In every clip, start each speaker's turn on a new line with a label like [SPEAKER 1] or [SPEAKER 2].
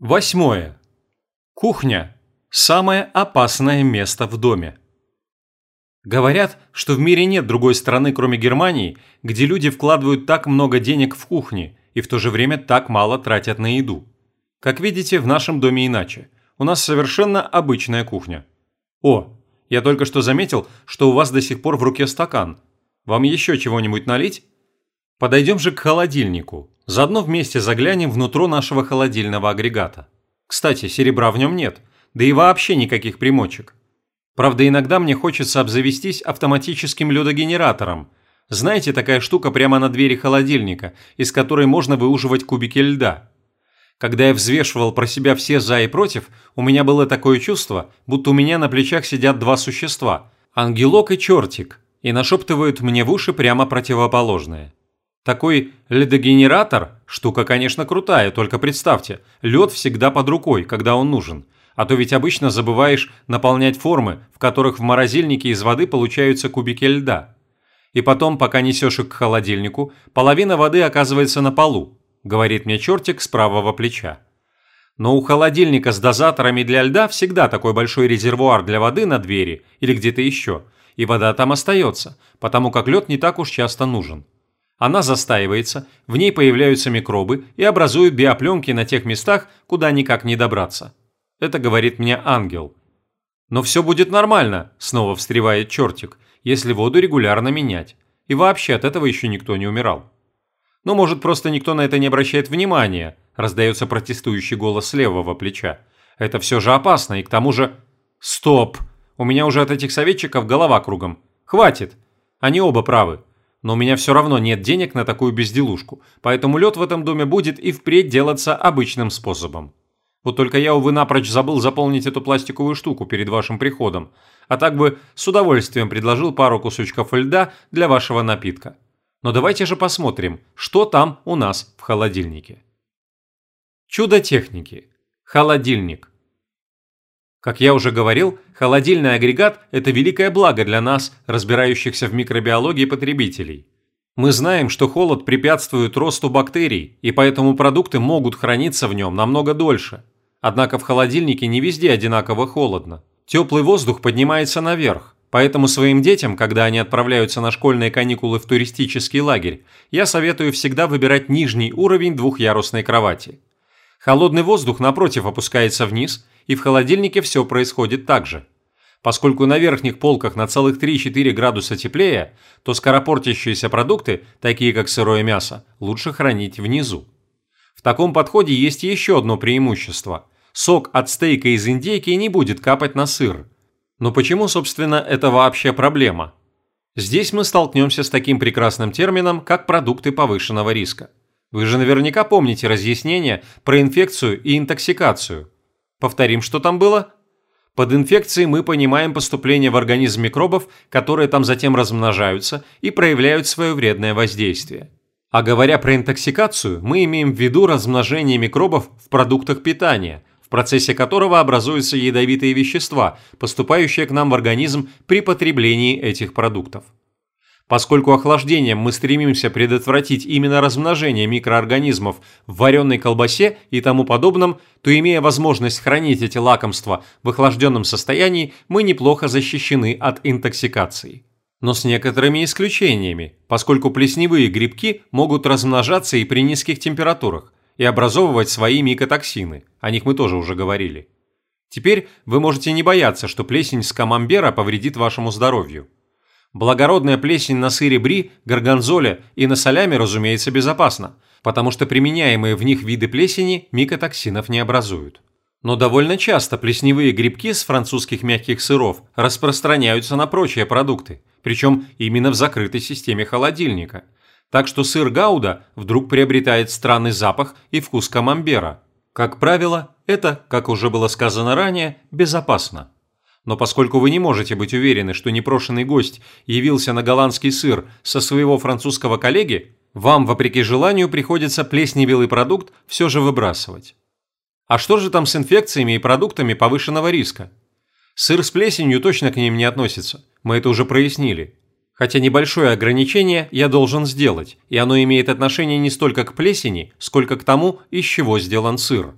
[SPEAKER 1] Восьмое. Кухня – самое опасное место в доме. Говорят, что в мире нет другой страны, кроме Германии, где люди вкладывают так много денег в кухни и в то же время так мало тратят на еду. Как видите, в нашем доме иначе. У нас совершенно обычная кухня. О, я только что заметил, что у вас до сих пор в руке стакан. Вам еще чего-нибудь налить? Подойдем же к холодильнику. Заодно вместе заглянем внутрь нашего холодильного агрегата. Кстати, серебра в нем нет, да и вообще никаких примочек. Правда, иногда мне хочется обзавестись автоматическим ледогенератором. Знаете, такая штука прямо на двери холодильника, из которой можно выуживать кубики льда. Когда я взвешивал про себя все «за» и «против», у меня было такое чувство, будто у меня на плечах сидят два существа – ангелок и чертик, и нашептывают мне в уши прямо противоположное. Такой ледогенератор – штука, конечно, крутая, только представьте, лед всегда под рукой, когда он нужен. А то ведь обычно забываешь наполнять формы, в которых в морозильнике из воды получаются кубики льда. И потом, пока несешь их к холодильнику, половина воды оказывается на полу, говорит мне чертик с правого плеча. Но у холодильника с дозаторами для льда всегда такой большой резервуар для воды на двери или где-то еще, и вода там остается, потому как лед не так уж часто нужен. Она застаивается, в ней появляются микробы и образуют биопленки на тех местах, куда никак не добраться. Это говорит мне ангел. Но все будет нормально, снова встревает чертик, если воду регулярно менять. И вообще от этого еще никто не умирал. Ну, может, просто никто на это не обращает внимания, раздается протестующий голос с левого плеча. Это все же опасно, и к тому же... Стоп! У меня уже от этих советчиков голова кругом. Хватит! Они оба правы но у меня все равно нет денег на такую безделушку, поэтому лед в этом доме будет и впредь делаться обычным способом. Вот только я, увы, напрочь забыл заполнить эту пластиковую штуку перед вашим приходом, а так бы с удовольствием предложил пару кусочков льда для вашего напитка. Но давайте же посмотрим, что там у нас в холодильнике. Чудо техники. Холодильник. Как я уже говорил, холодильный агрегат – это великое благо для нас, разбирающихся в микробиологии потребителей. Мы знаем, что холод препятствует росту бактерий, и поэтому продукты могут храниться в нем намного дольше. Однако в холодильнике не везде одинаково холодно. Теплый воздух поднимается наверх, поэтому своим детям, когда они отправляются на школьные каникулы в туристический лагерь, я советую всегда выбирать нижний уровень двухъярусной кровати. Холодный воздух, напротив, опускается вниз – и в холодильнике все происходит так же. Поскольку на верхних полках на целых 3-4 градуса теплее, то скоропортящиеся продукты, такие как сырое мясо, лучше хранить внизу. В таком подходе есть еще одно преимущество. Сок от стейка из индейки не будет капать на сыр. Но почему, собственно, это вообще проблема? Здесь мы столкнемся с таким прекрасным термином, как продукты повышенного риска. Вы же наверняка помните разъяснение про инфекцию и интоксикацию – Повторим, что там было? Под инфекцией мы понимаем поступление в организм микробов, которые там затем размножаются и проявляют свое вредное воздействие. А говоря про интоксикацию, мы имеем в виду размножение микробов в продуктах питания, в процессе которого образуются ядовитые вещества, поступающие к нам в организм при потреблении этих продуктов. Поскольку охлаждением мы стремимся предотвратить именно размножение микроорганизмов в вареной колбасе и тому подобном, то имея возможность хранить эти лакомства в охлажденном состоянии, мы неплохо защищены от интоксикации. Но с некоторыми исключениями, поскольку плесневые грибки могут размножаться и при низких температурах и образовывать свои микотоксины, о них мы тоже уже говорили. Теперь вы можете не бояться, что плесень с камамбера повредит вашему здоровью. Благородная плесень на сыре бри, горгонзоле и на солями, разумеется, безопасна, потому что применяемые в них виды плесени микотоксинов не образуют. Но довольно часто плесневые грибки с французских мягких сыров распространяются на прочие продукты, причем именно в закрытой системе холодильника. Так что сыр гауда вдруг приобретает странный запах и вкус камамбера. Как правило, это, как уже было сказано ранее, безопасно. Но поскольку вы не можете быть уверены, что непрошенный гость явился на голландский сыр со своего французского коллеги, вам, вопреки желанию, приходится плесневелый продукт все же выбрасывать. А что же там с инфекциями и продуктами повышенного риска? Сыр с плесенью точно к ним не относится, мы это уже прояснили. Хотя небольшое ограничение я должен сделать, и оно имеет отношение не столько к плесени, сколько к тому, из чего сделан сыр.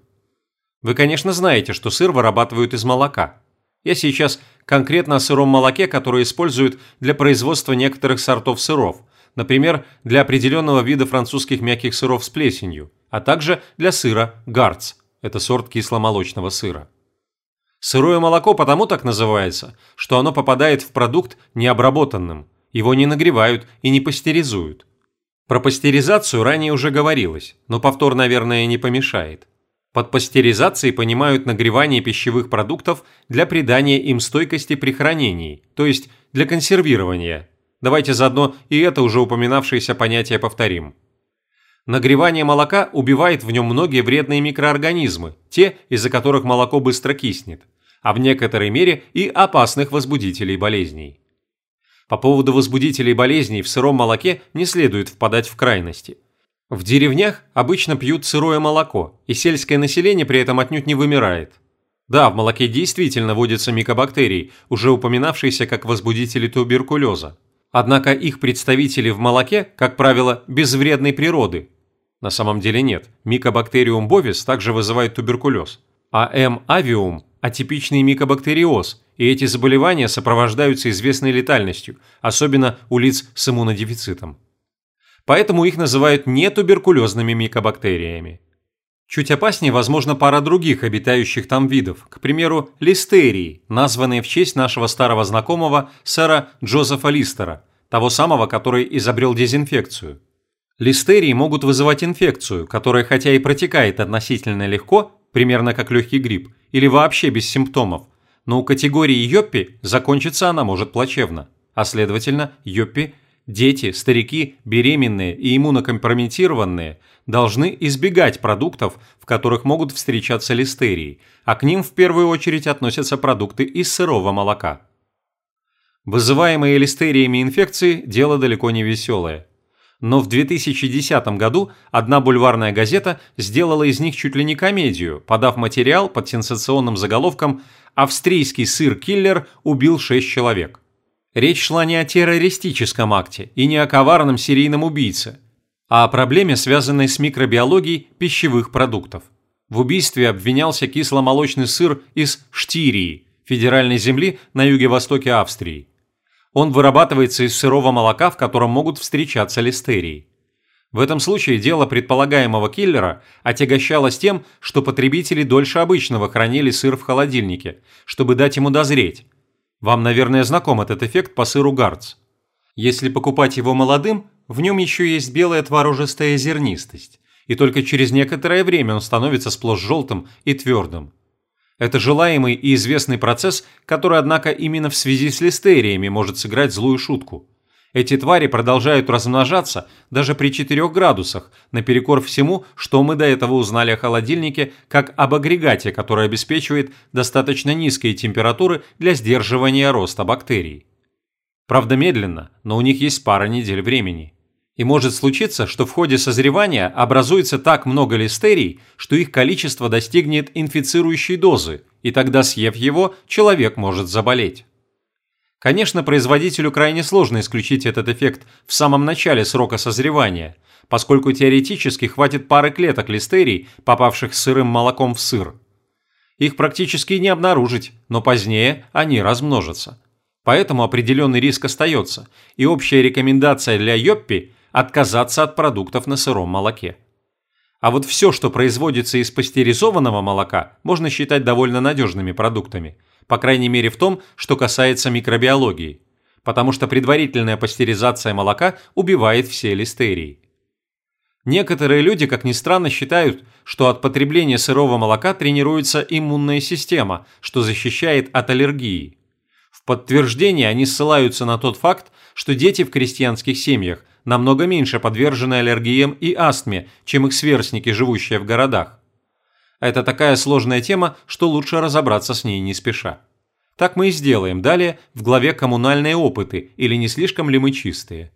[SPEAKER 1] Вы, конечно, знаете, что сыр вырабатывают из молока. Я сейчас конкретно о сыром молоке, которое используют для производства некоторых сортов сыров, например, для определенного вида французских мягких сыров с плесенью, а также для сыра гарц – это сорт кисломолочного сыра. Сырое молоко потому так называется, что оно попадает в продукт необработанным, его не нагревают и не пастеризуют. Про пастеризацию ранее уже говорилось, но повтор, наверное, не помешает. Под пастеризацией понимают нагревание пищевых продуктов для придания им стойкости при хранении, то есть для консервирования. Давайте заодно и это уже упоминавшееся понятие повторим. Нагревание молока убивает в нем многие вредные микроорганизмы, те, из-за которых молоко быстро киснет, а в некоторой мере и опасных возбудителей болезней. По поводу возбудителей болезней в сыром молоке не следует впадать в крайности – в деревнях обычно пьют сырое молоко, и сельское население при этом отнюдь не вымирает. Да, в молоке действительно водятся микобактерии, уже упоминавшиеся как возбудители туберкулеза. Однако их представители в молоке, как правило, безвредной природы. На самом деле нет, микобактериум bovis также вызывает туберкулез, а М. авиум – атипичный микобактериоз, и эти заболевания сопровождаются известной летальностью, особенно у лиц с иммунодефицитом поэтому их называют нетуберкулезными микобактериями. Чуть опаснее, возможно, пара других обитающих там видов, к примеру, листерии, названные в честь нашего старого знакомого сэра Джозефа Листера, того самого, который изобрел дезинфекцию. Листерии могут вызывать инфекцию, которая хотя и протекает относительно легко, примерно как легкий грипп, или вообще без симптомов, но у категории Йоппи закончиться она может плачевно, а следовательно, Йоппи – Дети, старики, беременные и иммунокомпрометированные должны избегать продуктов, в которых могут встречаться листерии, а к ним в первую очередь относятся продукты из сырого молока. Вызываемые листериями инфекции – дело далеко не веселое. Но в 2010 году одна бульварная газета сделала из них чуть ли не комедию, подав материал под сенсационным заголовком «Австрийский сыр-киллер убил 6 человек». Речь шла не о террористическом акте и не о коварном серийном убийце, а о проблеме, связанной с микробиологией пищевых продуктов. В убийстве обвинялся кисломолочный сыр из Штирии, федеральной земли на юге-востоке Австрии. Он вырабатывается из сырого молока, в котором могут встречаться листерии. В этом случае дело предполагаемого киллера отягощалось тем, что потребители дольше обычного хранили сыр в холодильнике, чтобы дать ему дозреть, вам, наверное, знаком этот эффект по сыру Гарц. Если покупать его молодым, в нем еще есть белая творожистая зернистость, и только через некоторое время он становится сплошь желтым и твердым. Это желаемый и известный процесс, который, однако, именно в связи с листериями может сыграть злую шутку. Эти твари продолжают размножаться даже при 4 градусах, наперекор всему, что мы до этого узнали о холодильнике как об агрегате, который обеспечивает достаточно низкие температуры для сдерживания роста бактерий. Правда медленно, но у них есть пара недель времени. И может случиться, что в ходе созревания образуется так много листерий, что их количество достигнет инфицирующей дозы, и тогда, съев его, человек может заболеть. Конечно, производителю крайне сложно исключить этот эффект в самом начале срока созревания, поскольку теоретически хватит пары клеток листерий, попавших с сырым молоком в сыр. Их практически не обнаружить, но позднее они размножатся. Поэтому определенный риск остается, и общая рекомендация для Йоппи – отказаться от продуктов на сыром молоке. А вот все, что производится из пастеризованного молока, можно считать довольно надежными продуктами – по крайней мере в том, что касается микробиологии, потому что предварительная пастеризация молока убивает все листерии. Некоторые люди, как ни странно, считают, что от потребления сырого молока тренируется иммунная система, что защищает от аллергии. В подтверждение они ссылаются на тот факт, что дети в крестьянских семьях намного меньше подвержены аллергиям и астме, чем их сверстники, живущие в городах. Это такая сложная тема, что лучше разобраться с ней не спеша. Так мы и сделаем далее в главе «Коммунальные опыты» или не слишком ли мы чистые.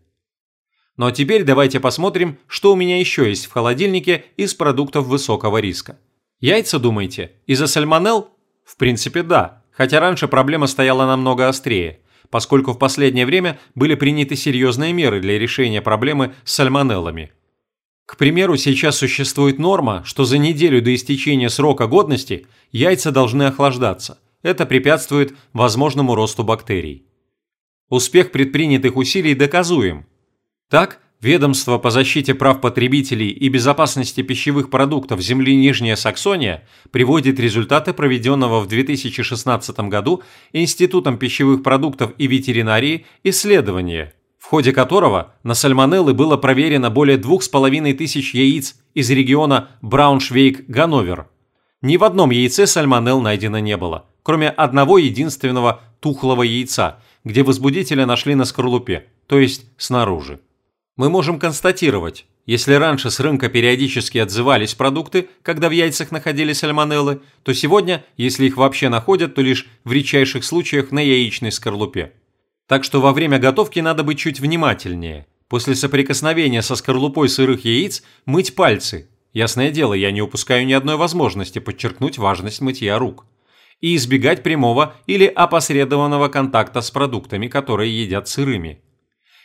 [SPEAKER 1] Ну а теперь давайте посмотрим, что у меня еще есть в холодильнике из продуктов высокого риска. Яйца, думаете, из-за сальмонелл? В принципе, да, хотя раньше проблема стояла намного острее, поскольку в последнее время были приняты серьезные меры для решения проблемы с сальмонеллами – К примеру, сейчас существует норма, что за неделю до истечения срока годности яйца должны охлаждаться. Это препятствует возможному росту бактерий. Успех предпринятых усилий доказуем. Так, Ведомство по защите прав потребителей и безопасности пищевых продуктов земли Нижняя Саксония приводит результаты проведенного в 2016 году Институтом пищевых продуктов и ветеринарии исследования, в ходе которого на сальмонеллы было проверено более 2500 яиц из региона Брауншвейг-Ганновер. Ни в одном яйце сальмонелл найдено не было, кроме одного единственного тухлого яйца, где возбудителя нашли на скорлупе, то есть снаружи мы можем констатировать, если раньше с рынка периодически отзывались продукты, когда в яйцах находились сальмонеллы, то сегодня, если их вообще находят, то лишь в редчайших случаях на яичной скорлупе. Так что во время готовки надо быть чуть внимательнее. После соприкосновения со скорлупой сырых яиц мыть пальцы. Ясное дело, я не упускаю ни одной возможности подчеркнуть важность мытья рук. И избегать прямого или опосредованного контакта с продуктами, которые едят сырыми.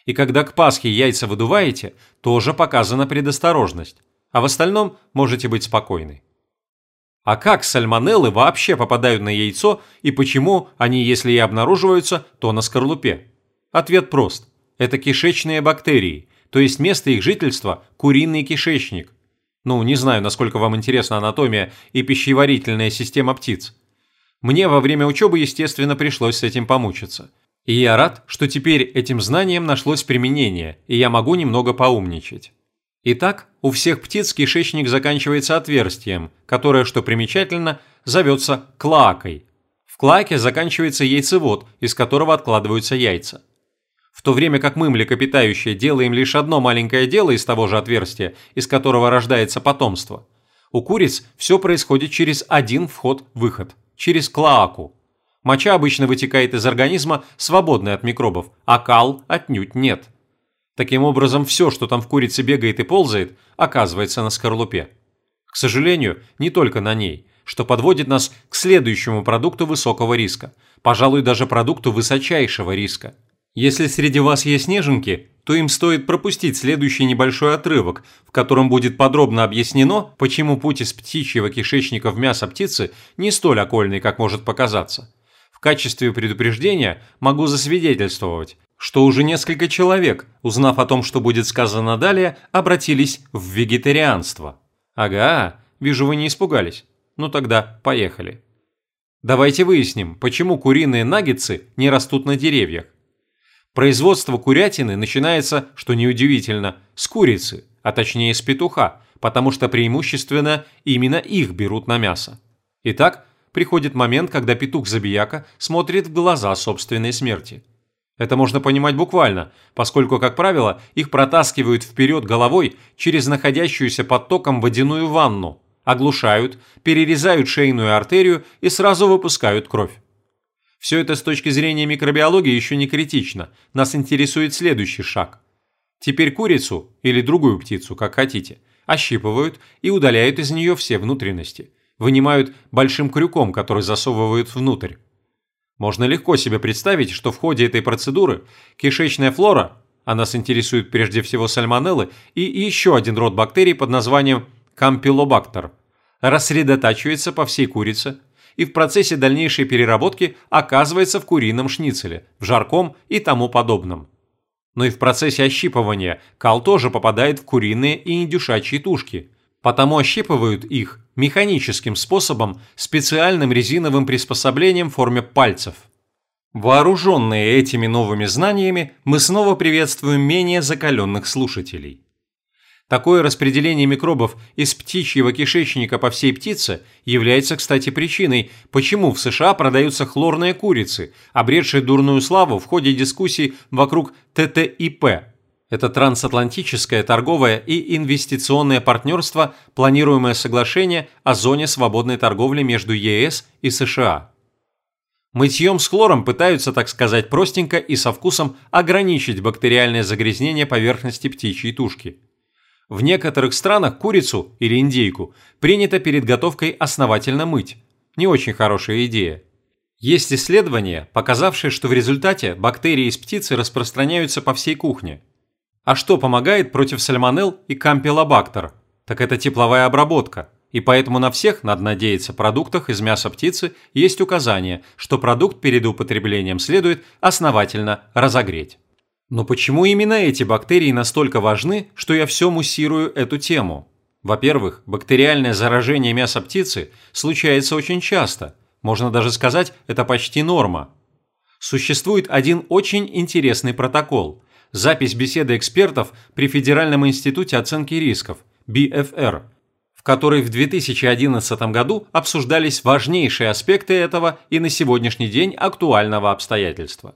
[SPEAKER 1] И когда к Пасхе яйца выдуваете, тоже показана предосторожность. А в остальном можете быть спокойны. А как сальмонеллы вообще попадают на яйцо и почему они, если и обнаруживаются, то на скорлупе? Ответ прост. Это кишечные бактерии, то есть место их жительства – куриный кишечник. Ну, не знаю, насколько вам интересна анатомия и пищеварительная система птиц. Мне во время учебы, естественно, пришлось с этим помучиться – и я рад, что теперь этим знанием нашлось применение, и я могу немного поумничать. Итак, у всех птиц кишечник заканчивается отверстием, которое, что примечательно, зовется клакой. В клаке заканчивается яйцевод, из которого откладываются яйца. В то время как мы, млекопитающие, делаем лишь одно маленькое дело из того же отверстия, из которого рождается потомство, у куриц все происходит через один вход-выход, через клоаку. Моча обычно вытекает из организма, свободной от микробов, а кал отнюдь нет. Таким образом, все, что там в курице бегает и ползает, оказывается на скорлупе. К сожалению, не только на ней, что подводит нас к следующему продукту высокого риска, пожалуй, даже продукту высочайшего риска. Если среди вас есть неженки, то им стоит пропустить следующий небольшой отрывок, в котором будет подробно объяснено, почему путь из птичьего кишечника в мясо птицы не столь окольный, как может показаться качестве предупреждения могу засвидетельствовать, что уже несколько человек, узнав о том, что будет сказано далее, обратились в вегетарианство. Ага, вижу, вы не испугались. Ну тогда поехали. Давайте выясним, почему куриные наггетсы не растут на деревьях. Производство курятины начинается, что неудивительно, с курицы, а точнее с петуха, потому что преимущественно именно их берут на мясо. Итак, приходит момент, когда петух-забияка смотрит в глаза собственной смерти. Это можно понимать буквально, поскольку, как правило, их протаскивают вперед головой через находящуюся под током водяную ванну, оглушают, перерезают шейную артерию и сразу выпускают кровь. Все это с точки зрения микробиологии еще не критично, нас интересует следующий шаг. Теперь курицу, или другую птицу, как хотите, ощипывают и удаляют из нее все внутренности – вынимают большим крюком, который засовывают внутрь. Можно легко себе представить, что в ходе этой процедуры кишечная флора, а нас интересует прежде всего сальмонеллы, и еще один род бактерий под названием кампилобактер, рассредотачивается по всей курице и в процессе дальнейшей переработки оказывается в курином шницеле, в жарком и тому подобном. Но и в процессе ощипывания кал тоже попадает в куриные и индюшачьи тушки, потому ощипывают их механическим способом специальным резиновым приспособлением в форме пальцев. Вооруженные этими новыми знаниями, мы снова приветствуем менее закаленных слушателей. Такое распределение микробов из птичьего кишечника по всей птице является, кстати, причиной, почему в США продаются хлорные курицы, обретшие дурную славу в ходе дискуссий вокруг ТТИП это трансатлантическое торговое и инвестиционное партнерство, планируемое соглашение о зоне свободной торговли между ЕС и США. Мытьем с хлором пытаются, так сказать, простенько и со вкусом ограничить бактериальное загрязнение поверхности птичьей тушки. В некоторых странах курицу или индейку принято перед готовкой основательно мыть. Не очень хорошая идея. Есть исследования, показавшие, что в результате бактерии из птицы распространяются по всей кухне – А что помогает против сальмонелл и кампилобактер? Так это тепловая обработка. И поэтому на всех, надо надеяться, продуктах из мяса птицы есть указание, что продукт перед употреблением следует основательно разогреть. Но почему именно эти бактерии настолько важны, что я все муссирую эту тему? Во-первых, бактериальное заражение мяса птицы случается очень часто. Можно даже сказать, это почти норма. Существует один очень интересный протокол – запись беседы экспертов при Федеральном институте оценки рисков – BFR, в которой в 2011 году обсуждались важнейшие аспекты этого и на сегодняшний день актуального обстоятельства.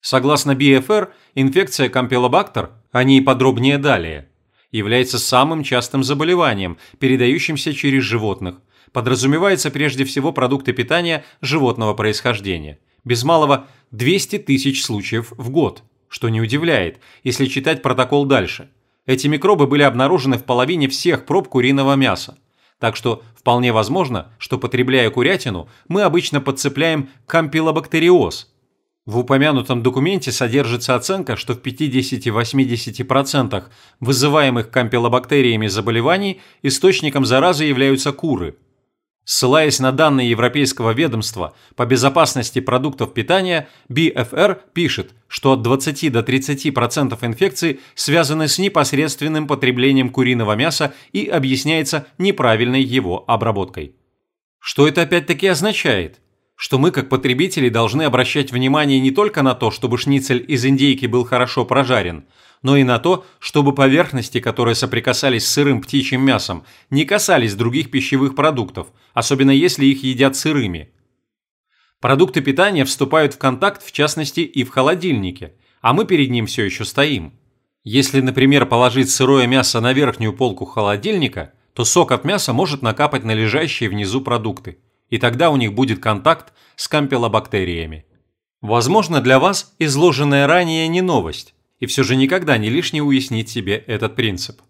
[SPEAKER 1] Согласно BFR, инфекция кампилобактер, о ней подробнее далее, является самым частым заболеванием, передающимся через животных. Подразумевается прежде всего продукты питания животного происхождения. Без малого 200 тысяч случаев в год, что не удивляет, если читать протокол дальше. Эти микробы были обнаружены в половине всех проб куриного мяса. Так что вполне возможно, что потребляя курятину, мы обычно подцепляем кампилобактериоз – в упомянутом документе содержится оценка, что в 50-80% вызываемых кампилобактериями заболеваний источником заразы являются куры. Ссылаясь на данные Европейского ведомства по безопасности продуктов питания, BFR пишет, что от 20 до 30% инфекций связаны с непосредственным потреблением куриного мяса и объясняется неправильной его обработкой. Что это опять-таки означает? что мы, как потребители, должны обращать внимание не только на то, чтобы шницель из индейки был хорошо прожарен, но и на то, чтобы поверхности, которые соприкасались с сырым птичьим мясом, не касались других пищевых продуктов, особенно если их едят сырыми. Продукты питания вступают в контакт, в частности, и в холодильнике, а мы перед ним все еще стоим. Если, например, положить сырое мясо на верхнюю полку холодильника, то сок от мяса может накапать на лежащие внизу продукты и тогда у них будет контакт с кампилобактериями. Возможно, для вас изложенная ранее не новость, и все же никогда не лишне уяснить себе этот принцип.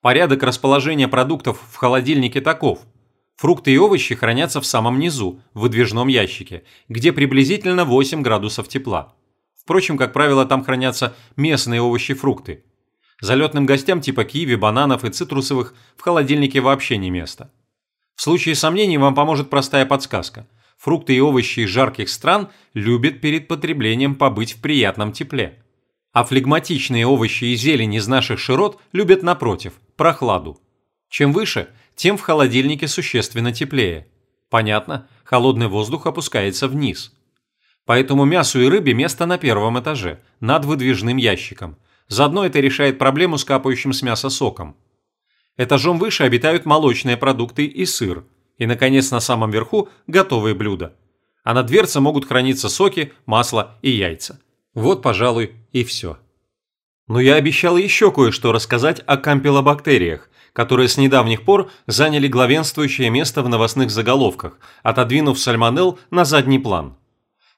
[SPEAKER 1] Порядок расположения продуктов в холодильнике таков. Фрукты и овощи хранятся в самом низу, в выдвижном ящике, где приблизительно 8 градусов тепла. Впрочем, как правило, там хранятся местные овощи и фрукты. Залетным гостям типа киви, бананов и цитрусовых в холодильнике вообще не место. В случае сомнений вам поможет простая подсказка. Фрукты и овощи из жарких стран любят перед потреблением побыть в приятном тепле. А флегматичные овощи и зелень из наших широт любят напротив – прохладу. Чем выше, тем в холодильнике существенно теплее. Понятно, холодный воздух опускается вниз. Поэтому мясу и рыбе место на первом этаже, над выдвижным ящиком. Заодно это решает проблему с капающим с мяса соком. Этажом выше обитают молочные продукты и сыр. И, наконец, на самом верху – готовые блюда. А на дверце могут храниться соки, масло и яйца. Вот, пожалуй, и все. Но я обещал еще кое-что рассказать о кампилобактериях, которые с недавних пор заняли главенствующее место в новостных заголовках, отодвинув сальмонелл на задний план.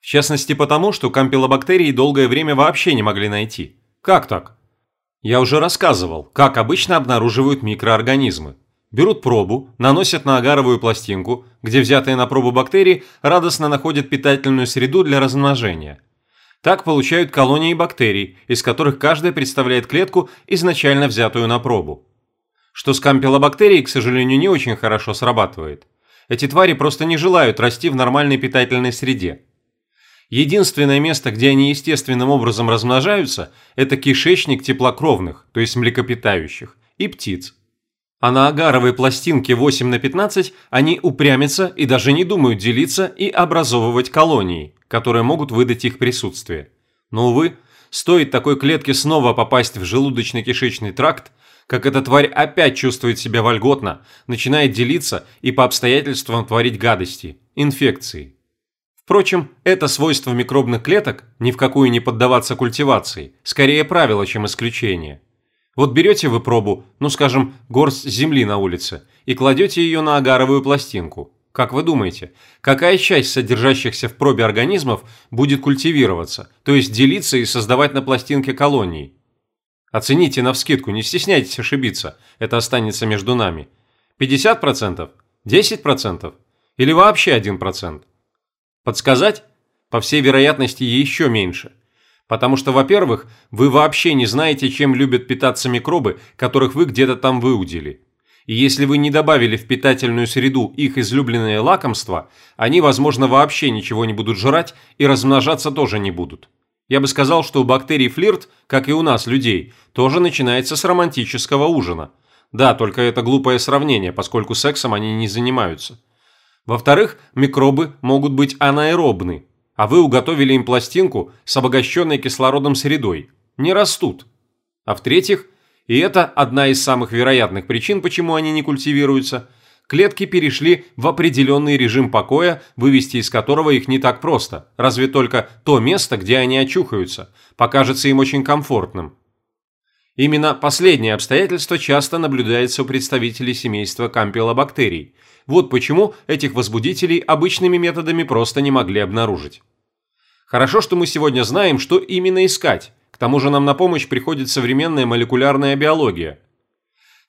[SPEAKER 1] В частности потому, что кампилобактерии долгое время вообще не могли найти. Как так? Я уже рассказывал, как обычно обнаруживают микроорганизмы. Берут пробу, наносят на агаровую пластинку, где взятые на пробу бактерии радостно находят питательную среду для размножения. Так получают колонии бактерий, из которых каждая представляет клетку, изначально взятую на пробу. Что с кампилобактерией, к сожалению, не очень хорошо срабатывает. Эти твари просто не желают расти в нормальной питательной среде. Единственное место, где они естественным образом размножаются, это кишечник теплокровных, то есть млекопитающих, и птиц. А на агаровой пластинке 8 на 15 они упрямятся и даже не думают делиться и образовывать колонии, которые могут выдать их присутствие. Но, увы, стоит такой клетке снова попасть в желудочно-кишечный тракт, как эта тварь опять чувствует себя вольготно, начинает делиться и по обстоятельствам творить гадости, инфекции. Впрочем, это свойство микробных клеток ни в какую не поддаваться культивации, скорее правило, чем исключение. Вот берете вы пробу, ну скажем, горсть земли на улице, и кладете ее на агаровую пластинку. Как вы думаете, какая часть содержащихся в пробе организмов будет культивироваться, то есть делиться и создавать на пластинке колонии? Оцените навскидку, не стесняйтесь ошибиться, это останется между нами. 50%? 10%? Или вообще 1%? Подсказать? По всей вероятности, еще меньше. Потому что, во-первых, вы вообще не знаете, чем любят питаться микробы, которых вы где-то там выудили. И если вы не добавили в питательную среду их излюбленное лакомство, они, возможно, вообще ничего не будут жрать и размножаться тоже не будут. Я бы сказал, что у бактерий флирт, как и у нас, людей, тоже начинается с романтического ужина. Да, только это глупое сравнение, поскольку сексом они не занимаются. Во-вторых, микробы могут быть анаэробны, а вы уготовили им пластинку с обогащенной кислородом средой. Не растут. А в-третьих, и это одна из самых вероятных причин, почему они не культивируются, клетки перешли в определенный режим покоя, вывести из которого их не так просто, разве только то место, где они очухаются, покажется им очень комфортным. Именно последнее обстоятельство часто наблюдается у представителей семейства кампилобактерий. Вот почему этих возбудителей обычными методами просто не могли обнаружить. Хорошо, что мы сегодня знаем, что именно искать. К тому же нам на помощь приходит современная молекулярная биология.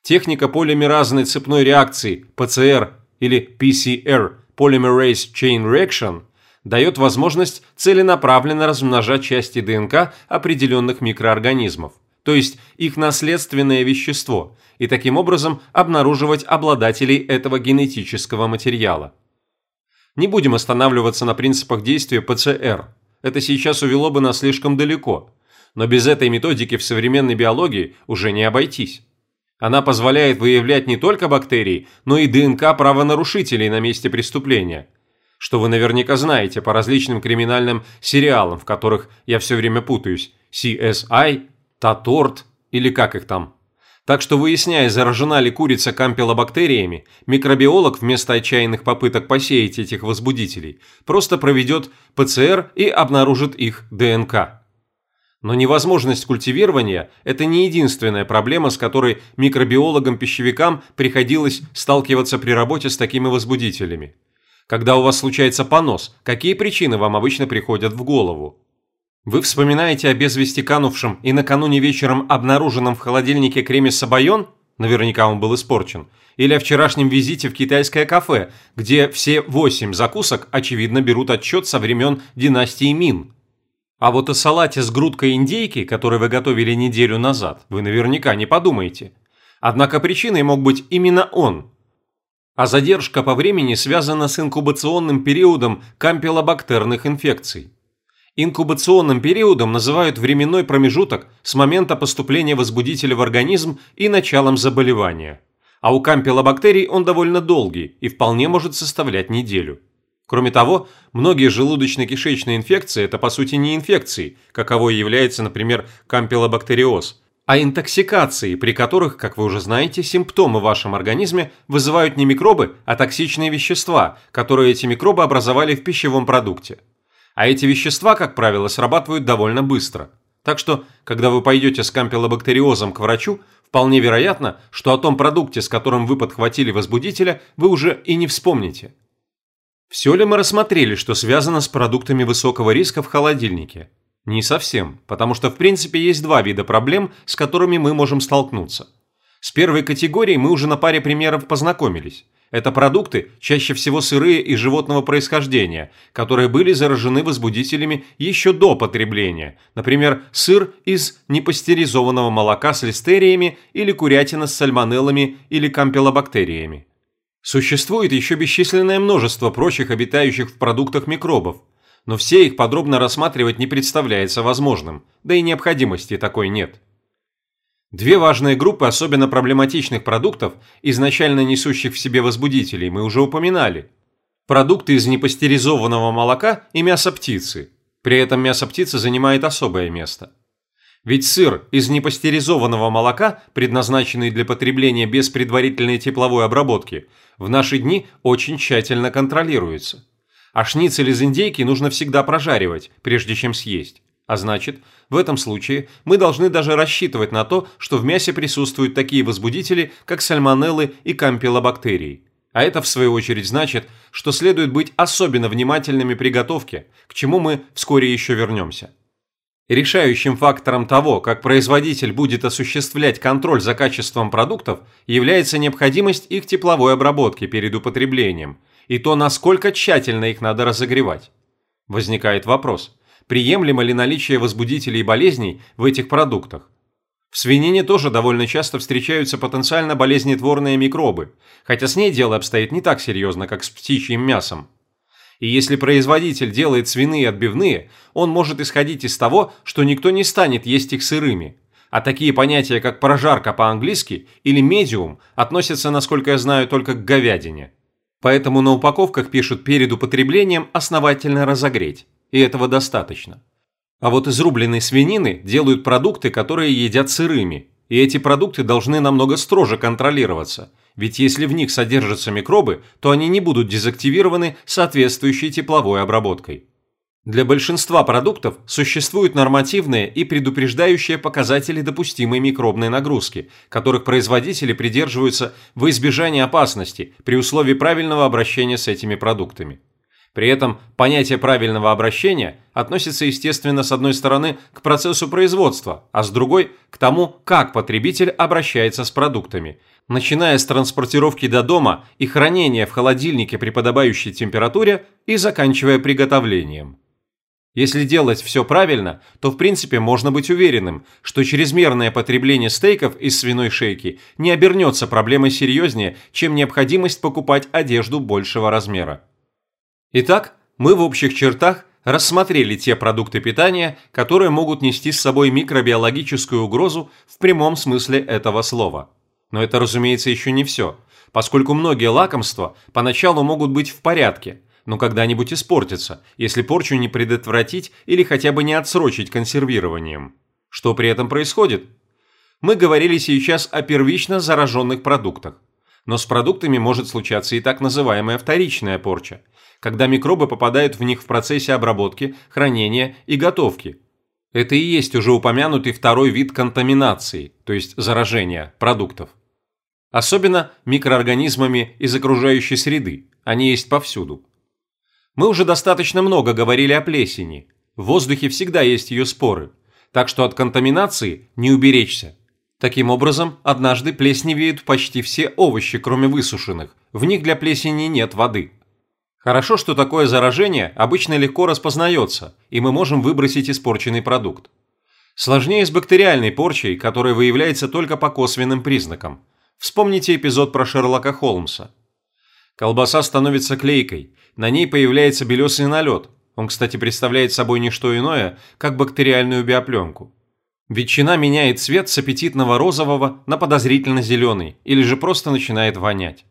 [SPEAKER 1] Техника полимеразной цепной реакции ПЦР или PCR Polymerase Chain Reaction дает возможность целенаправленно размножать части ДНК определенных микроорганизмов, то есть их наследственное вещество, и таким образом обнаруживать обладателей этого генетического материала. Не будем останавливаться на принципах действия ПЦР – это сейчас увело бы нас слишком далеко. Но без этой методики в современной биологии уже не обойтись. Она позволяет выявлять не только бактерии, но и ДНК правонарушителей на месте преступления. Что вы наверняка знаете по различным криминальным сериалам, в которых я все время путаюсь. CSI, Таторт или как их там. Так что выясняя, заражена ли курица кампилобактериями, микробиолог вместо отчаянных попыток посеять этих возбудителей просто проведет ПЦР и обнаружит их ДНК. Но невозможность культивирования – это не единственная проблема, с которой микробиологам-пищевикам приходилось сталкиваться при работе с такими возбудителями. Когда у вас случается понос, какие причины вам обычно приходят в голову? Вы вспоминаете о без канувшем и накануне вечером обнаруженном в холодильнике креме Сабайон? Наверняка он был испорчен. Или о вчерашнем визите в китайское кафе, где все восемь закусок, очевидно, берут отчет со времен династии Мин. А вот о салате с грудкой индейки, который вы готовили неделю назад, вы наверняка не подумаете. Однако причиной мог быть именно он. А задержка по времени связана с инкубационным периодом кампилобактерных инфекций. Инкубационным периодом называют временной промежуток с момента поступления возбудителя в организм и началом заболевания. А у кампилобактерий он довольно долгий и вполне может составлять неделю. Кроме того, многие желудочно-кишечные инфекции – это по сути не инфекции, каковой является, например, кампилобактериоз, а интоксикации, при которых, как вы уже знаете, симптомы в вашем организме вызывают не микробы, а токсичные вещества, которые эти микробы образовали в пищевом продукте. А эти вещества, как правило, срабатывают довольно быстро. Так что, когда вы пойдете с кампилобактериозом к врачу, вполне вероятно, что о том продукте, с которым вы подхватили возбудителя, вы уже и не вспомните. Все ли мы рассмотрели, что связано с продуктами высокого риска в холодильнике? Не совсем, потому что в принципе есть два вида проблем, с которыми мы можем столкнуться. С первой категорией мы уже на паре примеров познакомились. Это продукты, чаще всего сырые и животного происхождения, которые были заражены возбудителями еще до потребления, например, сыр из непастеризованного молока с листериями или курятина с сальмонеллами или кампилобактериями. Существует еще бесчисленное множество прочих обитающих в продуктах микробов, но все их подробно рассматривать не представляется возможным, да и необходимости такой нет. Две важные группы особенно проблематичных продуктов, изначально несущих в себе возбудителей, мы уже упоминали. Продукты из непастеризованного молока и мясо птицы. При этом мясо птицы занимает особое место. Ведь сыр из непастеризованного молока, предназначенный для потребления без предварительной тепловой обработки, в наши дни очень тщательно контролируется. А шницель из индейки нужно всегда прожаривать, прежде чем съесть. А значит, в этом случае мы должны даже рассчитывать на то, что в мясе присутствуют такие возбудители, как сальмонеллы и кампилобактерии. А это в свою очередь значит, что следует быть особенно внимательными при готовке, к чему мы вскоре еще вернемся. Решающим фактором того, как производитель будет осуществлять контроль за качеством продуктов, является необходимость их тепловой обработки перед употреблением и то, насколько тщательно их надо разогревать. Возникает вопрос – приемлемо ли наличие возбудителей болезней в этих продуктах. В свинине тоже довольно часто встречаются потенциально болезнетворные микробы, хотя с ней дело обстоит не так серьезно, как с птичьим мясом. И если производитель делает свиные отбивные, он может исходить из того, что никто не станет есть их сырыми. А такие понятия, как прожарка по-английски или медиум, относятся, насколько я знаю, только к говядине. Поэтому на упаковках пишут перед употреблением основательно разогреть. И этого достаточно. А вот из рубленной свинины делают продукты, которые едят сырыми, и эти продукты должны намного строже контролироваться, ведь если в них содержатся микробы, то они не будут дезактивированы соответствующей тепловой обработкой. Для большинства продуктов существуют нормативные и предупреждающие показатели допустимой микробной нагрузки, которых производители придерживаются во избежание опасности при условии правильного обращения с этими продуктами. При этом понятие правильного обращения относится, естественно, с одной стороны к процессу производства, а с другой – к тому, как потребитель обращается с продуктами, начиная с транспортировки до дома и хранения в холодильнике при подобающей температуре и заканчивая приготовлением. Если делать все правильно, то в принципе можно быть уверенным, что чрезмерное потребление стейков из свиной шейки не обернется проблемой серьезнее, чем необходимость покупать одежду большего размера. Итак, мы в общих чертах рассмотрели те продукты питания, которые могут нести с собой микробиологическую угрозу в прямом смысле этого слова. Но это, разумеется, еще не все, поскольку многие лакомства поначалу могут быть в порядке, но когда-нибудь испортятся, если порчу не предотвратить или хотя бы не отсрочить консервированием. Что при этом происходит? Мы говорили сейчас о первично зараженных продуктах. Но с продуктами может случаться и так называемая вторичная порча – когда микробы попадают в них в процессе обработки, хранения и готовки. Это и есть уже упомянутый второй вид контаминации, то есть заражения продуктов. Особенно микроорганизмами из окружающей среды, они есть повсюду. Мы уже достаточно много говорили о плесени. В воздухе всегда есть ее споры, так что от контаминации не уберечься. Таким образом, однажды плесневеют почти все овощи, кроме высушенных, в них для плесени нет воды. Хорошо, что такое заражение обычно легко распознается, и мы можем выбросить испорченный продукт. Сложнее с бактериальной порчей, которая выявляется только по косвенным признакам. Вспомните эпизод про Шерлока Холмса. Колбаса становится клейкой, на ней появляется белесый налет. Он, кстати, представляет собой не что иное, как бактериальную биопленку. Ветчина меняет цвет с аппетитного розового на подозрительно зеленый, или же просто начинает вонять.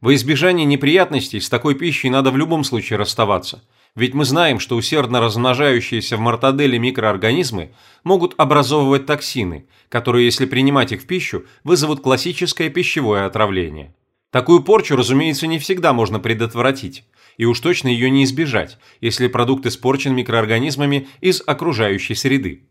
[SPEAKER 1] Во избежание неприятностей с такой пищей надо в любом случае расставаться, ведь мы знаем, что усердно размножающиеся в мартаделе микроорганизмы могут образовывать токсины, которые, если принимать их в пищу, вызовут классическое пищевое отравление. Такую порчу, разумеется, не всегда можно предотвратить, и уж точно ее не избежать, если продукт испорчен микроорганизмами из окружающей среды.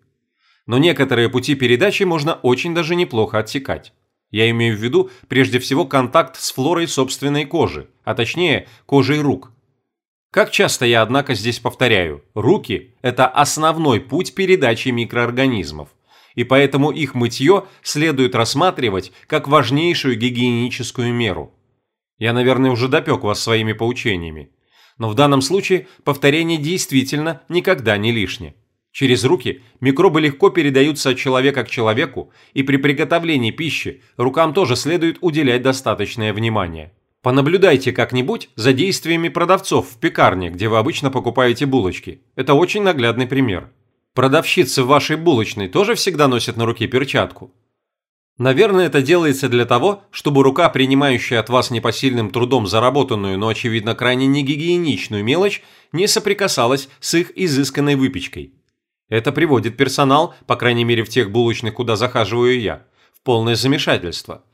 [SPEAKER 1] Но некоторые пути передачи можно очень даже неплохо отсекать. Я имею в виду прежде всего контакт с флорой собственной кожи, а точнее кожей рук. Как часто я, однако, здесь повторяю, руки – это основной путь передачи микроорганизмов, и поэтому их мытье следует рассматривать как важнейшую гигиеническую меру. Я, наверное, уже допек вас своими поучениями, но в данном случае повторение действительно никогда не лишнее. Через руки микробы легко передаются от человека к человеку, и при приготовлении пищи рукам тоже следует уделять достаточное внимание. Понаблюдайте как-нибудь за действиями продавцов в пекарне, где вы обычно покупаете булочки. Это очень наглядный пример. Продавщицы в вашей булочной тоже всегда носят на руке перчатку. Наверное, это делается для того, чтобы рука, принимающая от вас непосильным трудом заработанную, но очевидно крайне негигиеничную мелочь, не соприкасалась с их изысканной выпечкой. Это приводит персонал, по крайней мере в тех булочных, куда захаживаю я, в полное замешательство.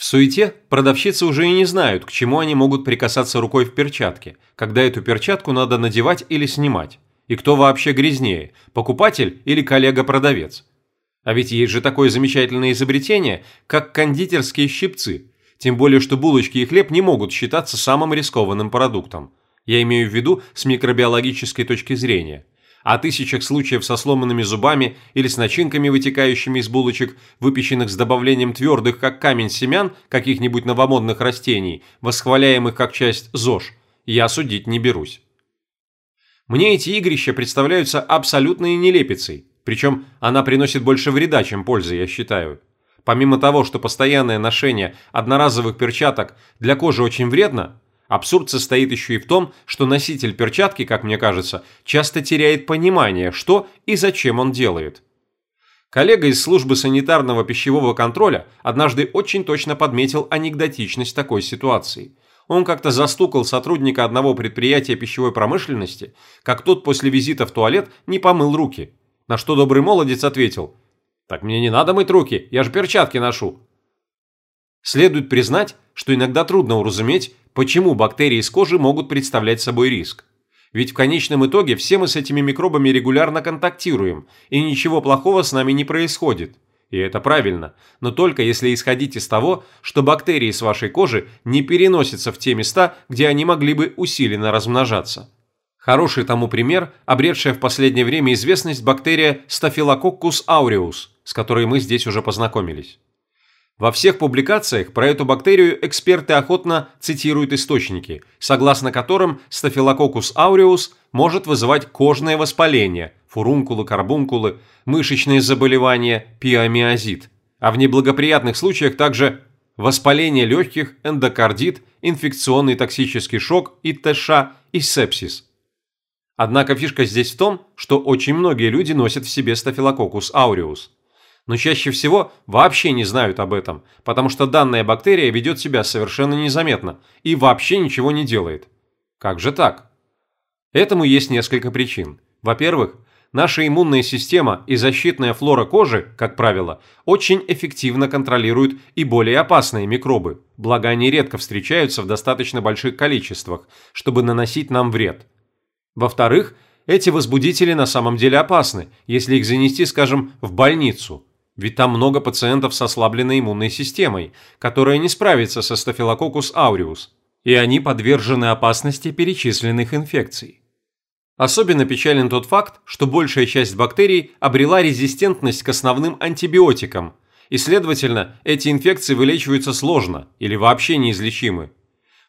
[SPEAKER 1] В суете продавщицы уже и не знают, к чему они могут прикасаться рукой в перчатке, когда эту перчатку надо надевать или снимать. И кто вообще грязнее, покупатель или коллега-продавец? А ведь есть же такое замечательное изобретение, как кондитерские щипцы. Тем более, что булочки и хлеб не могут считаться самым рискованным продуктом. Я имею в виду с микробиологической точки зрения о тысячах случаев со сломанными зубами или с начинками, вытекающими из булочек, выпеченных с добавлением твердых, как камень семян каких-нибудь новомодных растений, восхваляемых как часть ЗОЖ, я судить не берусь. Мне эти игрища представляются абсолютной нелепицей, причем она приносит больше вреда, чем пользы, я считаю. Помимо того, что постоянное ношение одноразовых перчаток для кожи очень вредно, абсурд состоит еще и в том, что носитель перчатки, как мне кажется, часто теряет понимание, что и зачем он делает. Коллега из службы санитарного пищевого контроля однажды очень точно подметил анекдотичность такой ситуации. Он как-то застукал сотрудника одного предприятия пищевой промышленности, как тот после визита в туалет не помыл руки. На что добрый молодец ответил – так мне не надо мыть руки, я же перчатки ношу. Следует признать, что иногда трудно уразуметь, почему бактерии с кожи могут представлять собой риск. Ведь в конечном итоге все мы с этими микробами регулярно контактируем, и ничего плохого с нами не происходит. И это правильно, но только если исходить из того, что бактерии с вашей кожи не переносятся в те места, где они могли бы усиленно размножаться. Хороший тому пример – обретшая в последнее время известность бактерия Staphylococcus aureus, с которой мы здесь уже познакомились. Во всех публикациях про эту бактерию эксперты охотно цитируют источники, согласно которым Staphylococcus aureus может вызывать кожное воспаление, фурункулы, карбункулы, мышечные заболевания, пиомиозит, а в неблагоприятных случаях также воспаление легких, эндокардит, инфекционный токсический шок и ТШ и сепсис – Однако фишка здесь в том, что очень многие люди носят в себе стафилококус ауреус. Но чаще всего вообще не знают об этом, потому что данная бактерия ведет себя совершенно незаметно и вообще ничего не делает. Как же так? Этому есть несколько причин. Во-первых, наша иммунная система и защитная флора кожи, как правило, очень эффективно контролируют и более опасные микробы, благо они редко встречаются в достаточно больших количествах, чтобы наносить нам вред – во-вторых, эти возбудители на самом деле опасны, если их занести, скажем, в больницу. Ведь там много пациентов с ослабленной иммунной системой, которая не справится со Staphylococcus aureus, и они подвержены опасности перечисленных инфекций. Особенно печален тот факт, что большая часть бактерий обрела резистентность к основным антибиотикам, и, следовательно, эти инфекции вылечиваются сложно или вообще неизлечимы.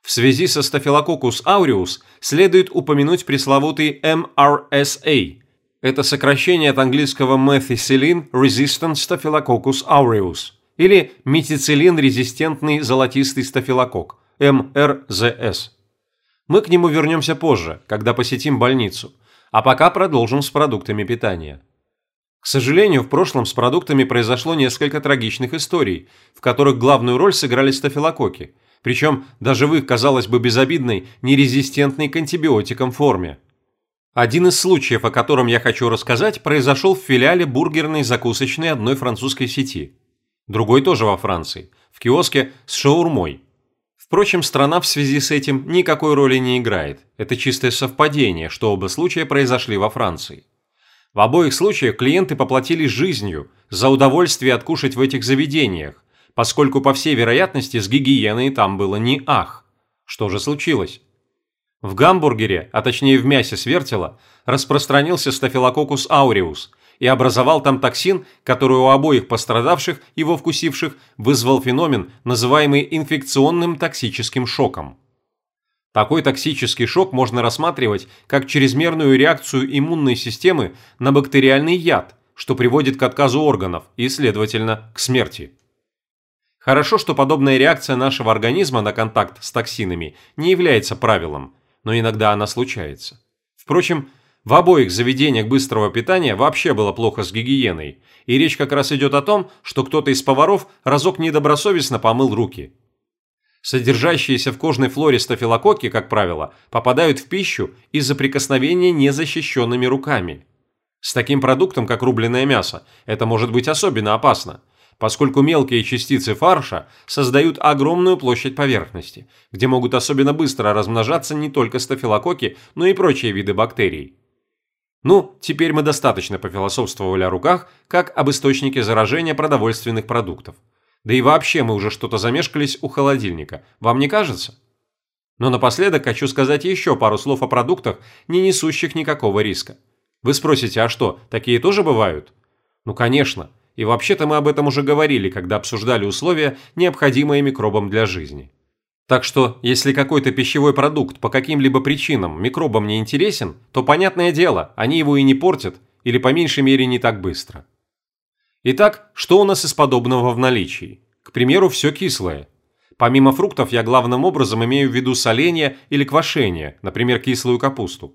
[SPEAKER 1] В связи со Staphylococcus aureus следует упомянуть пресловутый MRSA. Это сокращение от английского Methicillin Resistant Staphylococcus aureus или метициллин-резистентный золотистый стафилококк, МРЗС. Мы к нему вернемся позже, когда посетим больницу, а пока продолжим с продуктами питания. К сожалению, в прошлом с продуктами произошло несколько трагичных историй, в которых главную роль сыграли стафилококки – причем даже в их, казалось бы, безобидной, нерезистентной к антибиотикам форме. Один из случаев, о котором я хочу рассказать, произошел в филиале бургерной закусочной одной французской сети. Другой тоже во Франции, в киоске с шаурмой. Впрочем, страна в связи с этим никакой роли не играет. Это чистое совпадение, что оба случая произошли во Франции. В обоих случаях клиенты поплатились жизнью за удовольствие откушать в этих заведениях, поскольку, по всей вероятности, с гигиеной там было не ах. Что же случилось? В гамбургере, а точнее в мясе с вертела, распространился стафилококус ауреус и образовал там токсин, который у обоих пострадавших, его вкусивших, вызвал феномен, называемый инфекционным токсическим шоком. Такой токсический шок можно рассматривать как чрезмерную реакцию иммунной системы на бактериальный яд, что приводит к отказу органов и, следовательно, к смерти. Хорошо, что подобная реакция нашего организма на контакт с токсинами не является правилом, но иногда она случается. Впрочем, в обоих заведениях быстрого питания вообще было плохо с гигиеной, и речь как раз идет о том, что кто-то из поваров разок недобросовестно помыл руки. Содержащиеся в кожной флоре стафилококки, как правило, попадают в пищу из-за прикосновения незащищенными руками. С таким продуктом, как рубленое мясо, это может быть особенно опасно – поскольку мелкие частицы фарша создают огромную площадь поверхности, где могут особенно быстро размножаться не только стафилококки, но и прочие виды бактерий. Ну, теперь мы достаточно пофилософствовали о руках, как об источнике заражения продовольственных продуктов. Да и вообще мы уже что-то замешкались у холодильника, вам не кажется? Но напоследок хочу сказать еще пару слов о продуктах, не несущих никакого риска. Вы спросите, а что, такие тоже бывают? Ну конечно, и вообще-то мы об этом уже говорили, когда обсуждали условия, необходимые микробам для жизни. Так что, если какой-то пищевой продукт по каким-либо причинам микробам не интересен, то, понятное дело, они его и не портят, или по меньшей мере не так быстро. Итак, что у нас из подобного в наличии? К примеру, все кислое. Помимо фруктов я главным образом имею в виду соление или квашение, например, кислую капусту.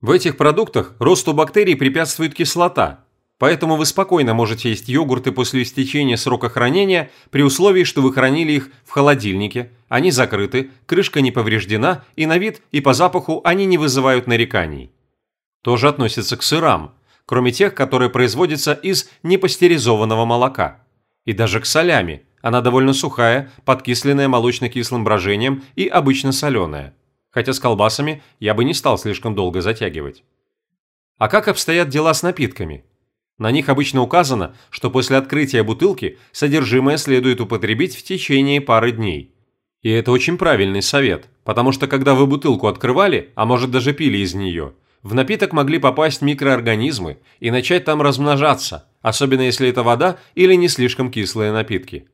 [SPEAKER 1] В этих продуктах росту бактерий препятствует кислота, поэтому вы спокойно можете есть йогурты после истечения срока хранения при условии, что вы хранили их в холодильнике, они закрыты, крышка не повреждена и на вид и по запаху они не вызывают нареканий. Тоже относится к сырам, кроме тех, которые производятся из непастеризованного молока. И даже к солями – она довольно сухая, подкисленная молочно-кислым брожением и обычно соленая. Хотя с колбасами я бы не стал слишком долго затягивать. А как обстоят дела с напитками? На них обычно указано, что после открытия бутылки содержимое следует употребить в течение пары дней. И это очень правильный совет, потому что когда вы бутылку открывали, а может даже пили из нее, в напиток могли попасть микроорганизмы и начать там размножаться, особенно если это вода или не слишком кислые напитки.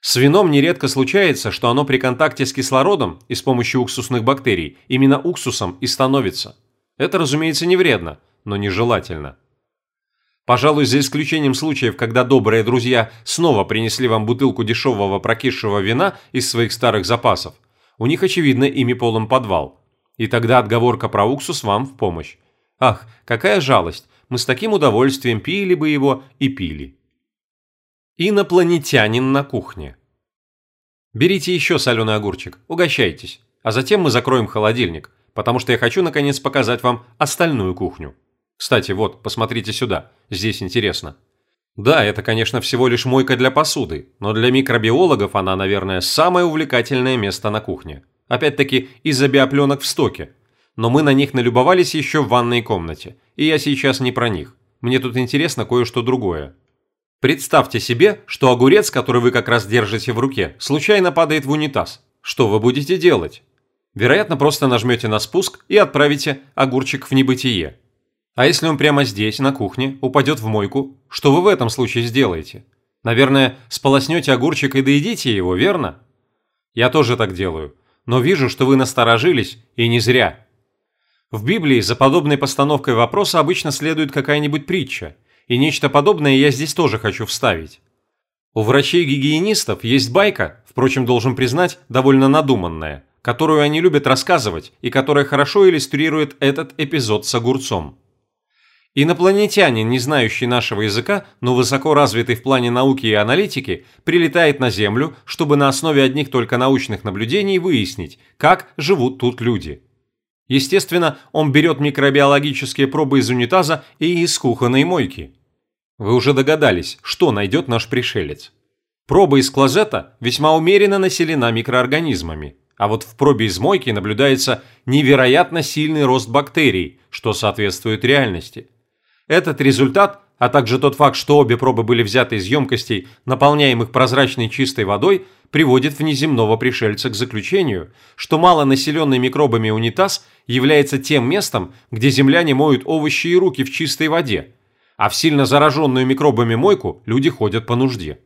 [SPEAKER 1] С вином нередко случается, что оно при контакте с кислородом и с помощью уксусных бактерий именно уксусом и становится. Это, разумеется, не вредно, но нежелательно. Пожалуй, за исключением случаев, когда добрые друзья снова принесли вам бутылку дешевого прокисшего вина из своих старых запасов, у них, очевидно, ими полон подвал. И тогда отговорка про уксус вам в помощь. Ах, какая жалость, мы с таким удовольствием пили бы его и пили. Инопланетянин на кухне. Берите еще соленый огурчик, угощайтесь, а затем мы закроем холодильник, потому что я хочу наконец показать вам остальную кухню. Кстати, вот, посмотрите сюда, здесь интересно. Да, это, конечно, всего лишь мойка для посуды, но для микробиологов она, наверное, самое увлекательное место на кухне. Опять-таки, из-за биопленок в стоке. Но мы на них налюбовались еще в ванной комнате, и я сейчас не про них. Мне тут интересно кое-что другое. Представьте себе, что огурец, который вы как раз держите в руке, случайно падает в унитаз. Что вы будете делать? Вероятно, просто нажмете на спуск и отправите огурчик в небытие. А если он прямо здесь, на кухне, упадет в мойку, что вы в этом случае сделаете? Наверное, сполоснете огурчик и доедите его, верно? Я тоже так делаю, но вижу, что вы насторожились, и не зря. В Библии за подобной постановкой вопроса обычно следует какая-нибудь притча – и нечто подобное я здесь тоже хочу вставить. У врачей-гигиенистов есть байка, впрочем, должен признать, довольно надуманная, которую они любят рассказывать и которая хорошо иллюстрирует этот эпизод с огурцом. Инопланетянин, не знающий нашего языка, но высоко развитый в плане науки и аналитики, прилетает на Землю, чтобы на основе одних только научных наблюдений выяснить, как живут тут люди. Естественно, он берет микробиологические пробы из унитаза и из кухонной мойки. Вы уже догадались, что найдет наш пришелец. Проба из клозета весьма умеренно населена микроорганизмами, а вот в пробе из мойки наблюдается невероятно сильный рост бактерий, что соответствует реальности. Этот результат, а также тот факт, что обе пробы были взяты из емкостей, наполняемых прозрачной чистой водой, приводит внеземного пришельца к заключению, что малонаселенный микробами унитаз является тем местом, где земляне моют овощи и руки в чистой воде – а в сильно зараженную микробами мойку люди ходят по нужде.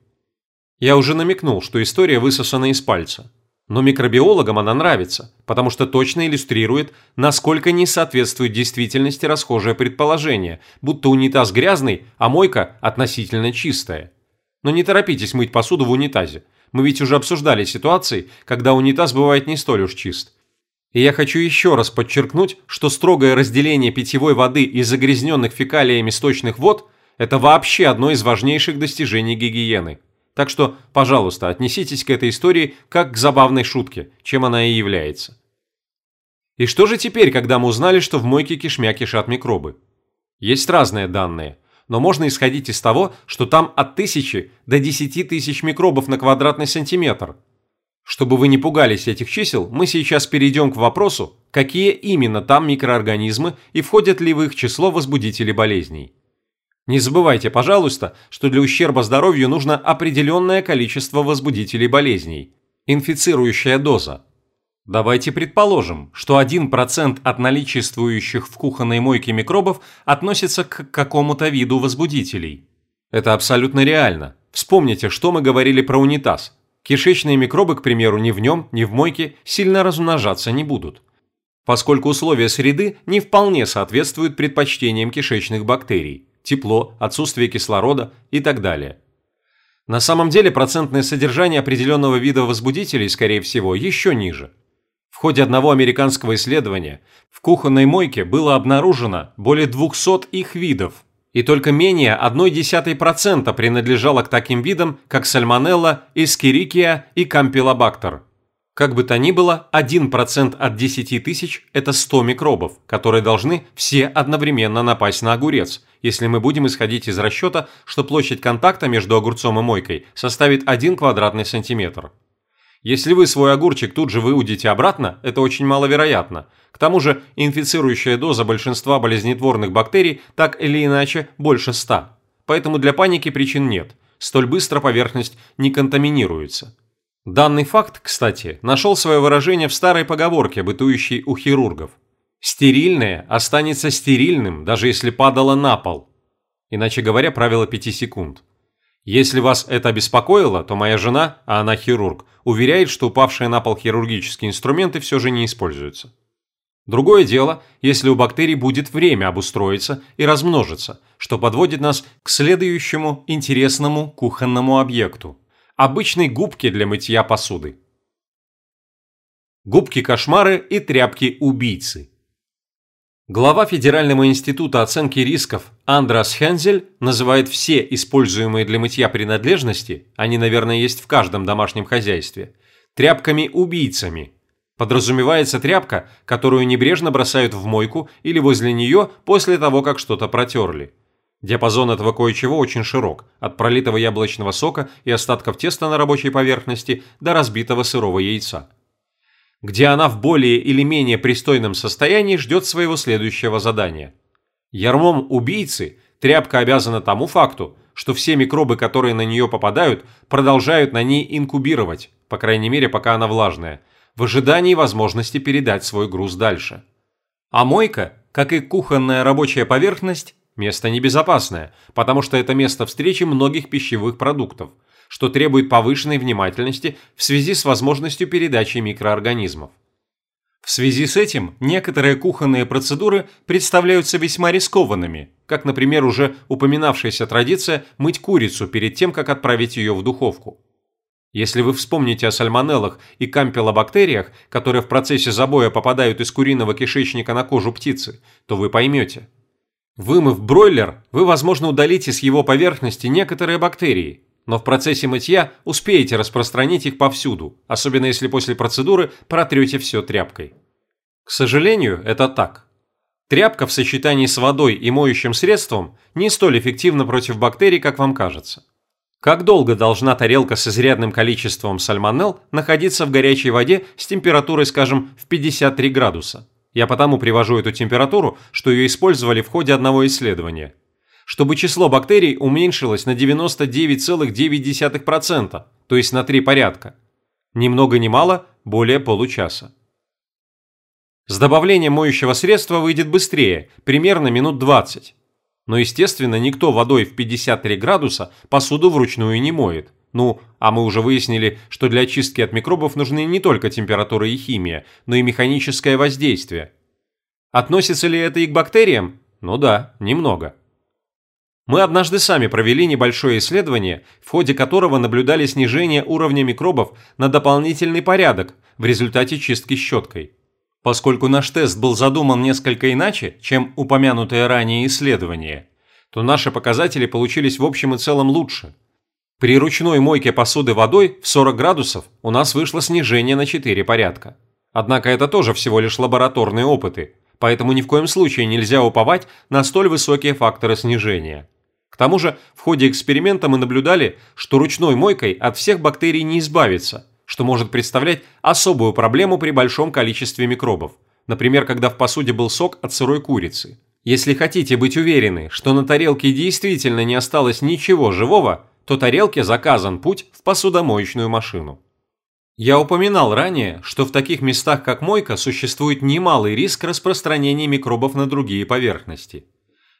[SPEAKER 1] Я уже намекнул, что история высосана из пальца. Но микробиологам она нравится, потому что точно иллюстрирует, насколько не соответствует действительности расхожее предположение, будто унитаз грязный, а мойка относительно чистая. Но не торопитесь мыть посуду в унитазе. Мы ведь уже обсуждали ситуации, когда унитаз бывает не столь уж чист. И я хочу еще раз подчеркнуть, что строгое разделение питьевой воды из загрязненных фекалиями сточных вод – это вообще одно из важнейших достижений гигиены. Так что, пожалуйста, отнеситесь к этой истории как к забавной шутке, чем она и является. И что же теперь, когда мы узнали, что в мойке кишмя кишат микробы? Есть разные данные, но можно исходить из того, что там от тысячи до десяти тысяч микробов на квадратный сантиметр – чтобы вы не пугались этих чисел, мы сейчас перейдем к вопросу, какие именно там микроорганизмы и входят ли в их число возбудители болезней. Не забывайте, пожалуйста, что для ущерба здоровью нужно определенное количество возбудителей болезней. Инфицирующая доза. Давайте предположим, что 1% от наличествующих в кухонной мойке микробов относится к какому-то виду возбудителей. Это абсолютно реально. Вспомните, что мы говорили про унитаз – Кишечные микробы, к примеру, ни в нем, ни в мойке сильно размножаться не будут, поскольку условия среды не вполне соответствуют предпочтениям кишечных бактерий – тепло, отсутствие кислорода и так далее. На самом деле процентное содержание определенного вида возбудителей, скорее всего, еще ниже. В ходе одного американского исследования в кухонной мойке было обнаружено более 200 их видов, и только менее 0,1% принадлежало к таким видам, как сальмонелла, эскерикия и кампилобактер. Как бы то ни было, 1% от 10 тысяч – это 100 микробов, которые должны все одновременно напасть на огурец, если мы будем исходить из расчета, что площадь контакта между огурцом и мойкой составит 1 квадратный сантиметр. Если вы свой огурчик тут же выудите обратно, это очень маловероятно. К тому же инфицирующая доза большинства болезнетворных бактерий так или иначе больше 100. Поэтому для паники причин нет. Столь быстро поверхность не контаминируется. Данный факт, кстати, нашел свое выражение в старой поговорке, бытующей у хирургов. Стерильное останется стерильным, даже если падало на пол. Иначе говоря, правило 5 секунд. Если вас это беспокоило, то моя жена, а она хирург, уверяет, что упавшие на пол хирургические инструменты все же не используются. Другое дело, если у бактерий будет время обустроиться и размножиться, что подводит нас к следующему интересному кухонному объекту – обычной губке для мытья посуды. Губки-кошмары и тряпки-убийцы – Глава Федерального института оценки рисков Андрас Хензель называет все используемые для мытья принадлежности, они, наверное, есть в каждом домашнем хозяйстве, тряпками-убийцами. Подразумевается тряпка, которую небрежно бросают в мойку или возле нее после того, как что-то протерли. Диапазон этого кое-чего очень широк, от пролитого яблочного сока и остатков теста на рабочей поверхности до разбитого сырого яйца где она в более или менее пристойном состоянии ждет своего следующего задания. Ярмом убийцы тряпка обязана тому факту, что все микробы, которые на нее попадают, продолжают на ней инкубировать, по крайней мере, пока она влажная, в ожидании возможности передать свой груз дальше. А мойка, как и кухонная рабочая поверхность, место небезопасное, потому что это место встречи многих пищевых продуктов – что требует повышенной внимательности в связи с возможностью передачи микроорганизмов. В связи с этим некоторые кухонные процедуры представляются весьма рискованными, как, например, уже упоминавшаяся традиция мыть курицу перед тем, как отправить ее в духовку. Если вы вспомните о сальмонеллах и кампилобактериях, которые в процессе забоя попадают из куриного кишечника на кожу птицы, то вы поймете. Вымыв бройлер, вы, возможно, удалите с его поверхности некоторые бактерии, но в процессе мытья успеете распространить их повсюду, особенно если после процедуры протрете все тряпкой. К сожалению, это так. Тряпка в сочетании с водой и моющим средством не столь эффективна против бактерий, как вам кажется. Как долго должна тарелка с изрядным количеством сальмонелл находиться в горячей воде с температурой, скажем, в 53 градуса? Я потому привожу эту температуру, что ее использовали в ходе одного исследования – чтобы число бактерий уменьшилось на 99,9%, то есть на 3 порядка. Ни много ни мало, более получаса. С добавлением моющего средства выйдет быстрее, примерно минут 20. Но, естественно, никто водой в 53 градуса посуду вручную не моет. Ну, а мы уже выяснили, что для очистки от микробов нужны не только температура и химия, но и механическое воздействие. Относится ли это и к бактериям? Ну да, немного. Мы однажды сами провели небольшое исследование, в ходе которого наблюдали снижение уровня микробов на дополнительный порядок в результате чистки щеткой. Поскольку наш тест был задуман несколько иначе, чем упомянутое ранее исследование, то наши показатели получились в общем и целом лучше. При ручной мойке посуды водой в 40 градусов у нас вышло снижение на 4 порядка. Однако это тоже всего лишь лабораторные опыты, поэтому ни в коем случае нельзя уповать на столь высокие факторы снижения. К тому же в ходе эксперимента мы наблюдали, что ручной мойкой от всех бактерий не избавиться, что может представлять особую проблему при большом количестве микробов, например, когда в посуде был сок от сырой курицы. Если хотите быть уверены, что на тарелке действительно не осталось ничего живого, то тарелке заказан путь в посудомоечную машину. Я упоминал ранее, что в таких местах, как мойка, существует немалый риск распространения микробов на другие поверхности.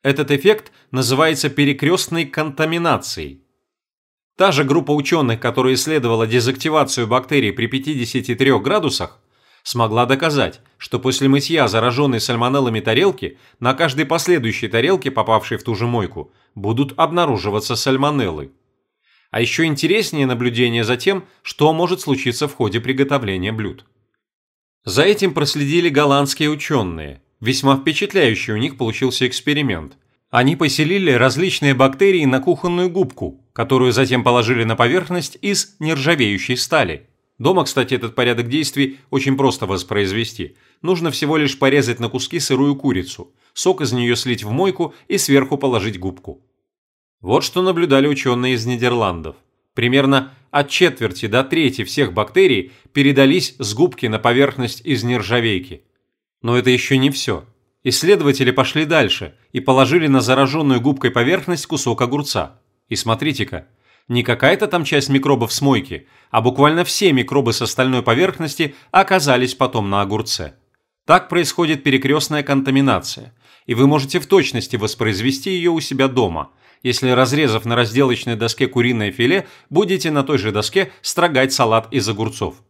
[SPEAKER 1] Этот эффект называется перекрестной контаминацией. Та же группа ученых, которая исследовала дезактивацию бактерий при 53 градусах, смогла доказать, что после мытья зараженной сальмонеллами тарелки на каждой последующей тарелке, попавшей в ту же мойку, будут обнаруживаться сальмонеллы. А еще интереснее наблюдение за тем, что может случиться в ходе приготовления блюд. За этим проследили голландские ученые. Весьма впечатляющий у них получился эксперимент. Они поселили различные бактерии на кухонную губку, которую затем положили на поверхность из нержавеющей стали. Дома, кстати, этот порядок действий очень просто воспроизвести. Нужно всего лишь порезать на куски сырую курицу, сок из нее слить в мойку и сверху положить губку. Вот что наблюдали ученые из Нидерландов. Примерно от четверти до трети всех бактерий передались с губки на поверхность из нержавейки. Но это еще не все. Исследователи пошли дальше и положили на зараженную губкой поверхность кусок огурца. И смотрите-ка, не какая-то там часть микробов с мойки, а буквально все микробы с остальной поверхности оказались потом на огурце. Так происходит перекрестная контаминация, и вы можете в точности воспроизвести ее у себя дома, если разрезав на разделочной доске куриное филе, будете на той же доске строгать салат из огурцов.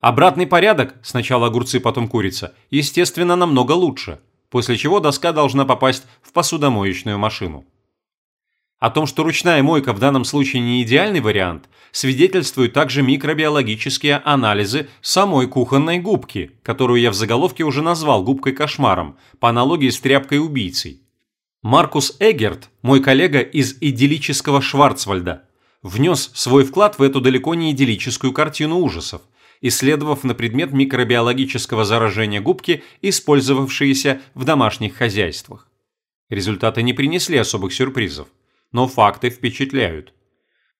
[SPEAKER 1] Обратный порядок, сначала огурцы, потом курица, естественно, намного лучше, после чего доска должна попасть в посудомоечную машину. О том, что ручная мойка в данном случае не идеальный вариант, свидетельствуют также микробиологические анализы самой кухонной губки, которую я в заголовке уже назвал губкой-кошмаром, по аналогии с тряпкой-убийцей. Маркус Эгерт, мой коллега из идиллического Шварцвальда, внес свой вклад в эту далеко не идиллическую картину ужасов, исследовав на предмет микробиологического заражения губки, использовавшиеся в домашних хозяйствах. Результаты не принесли особых сюрпризов но факты впечатляют.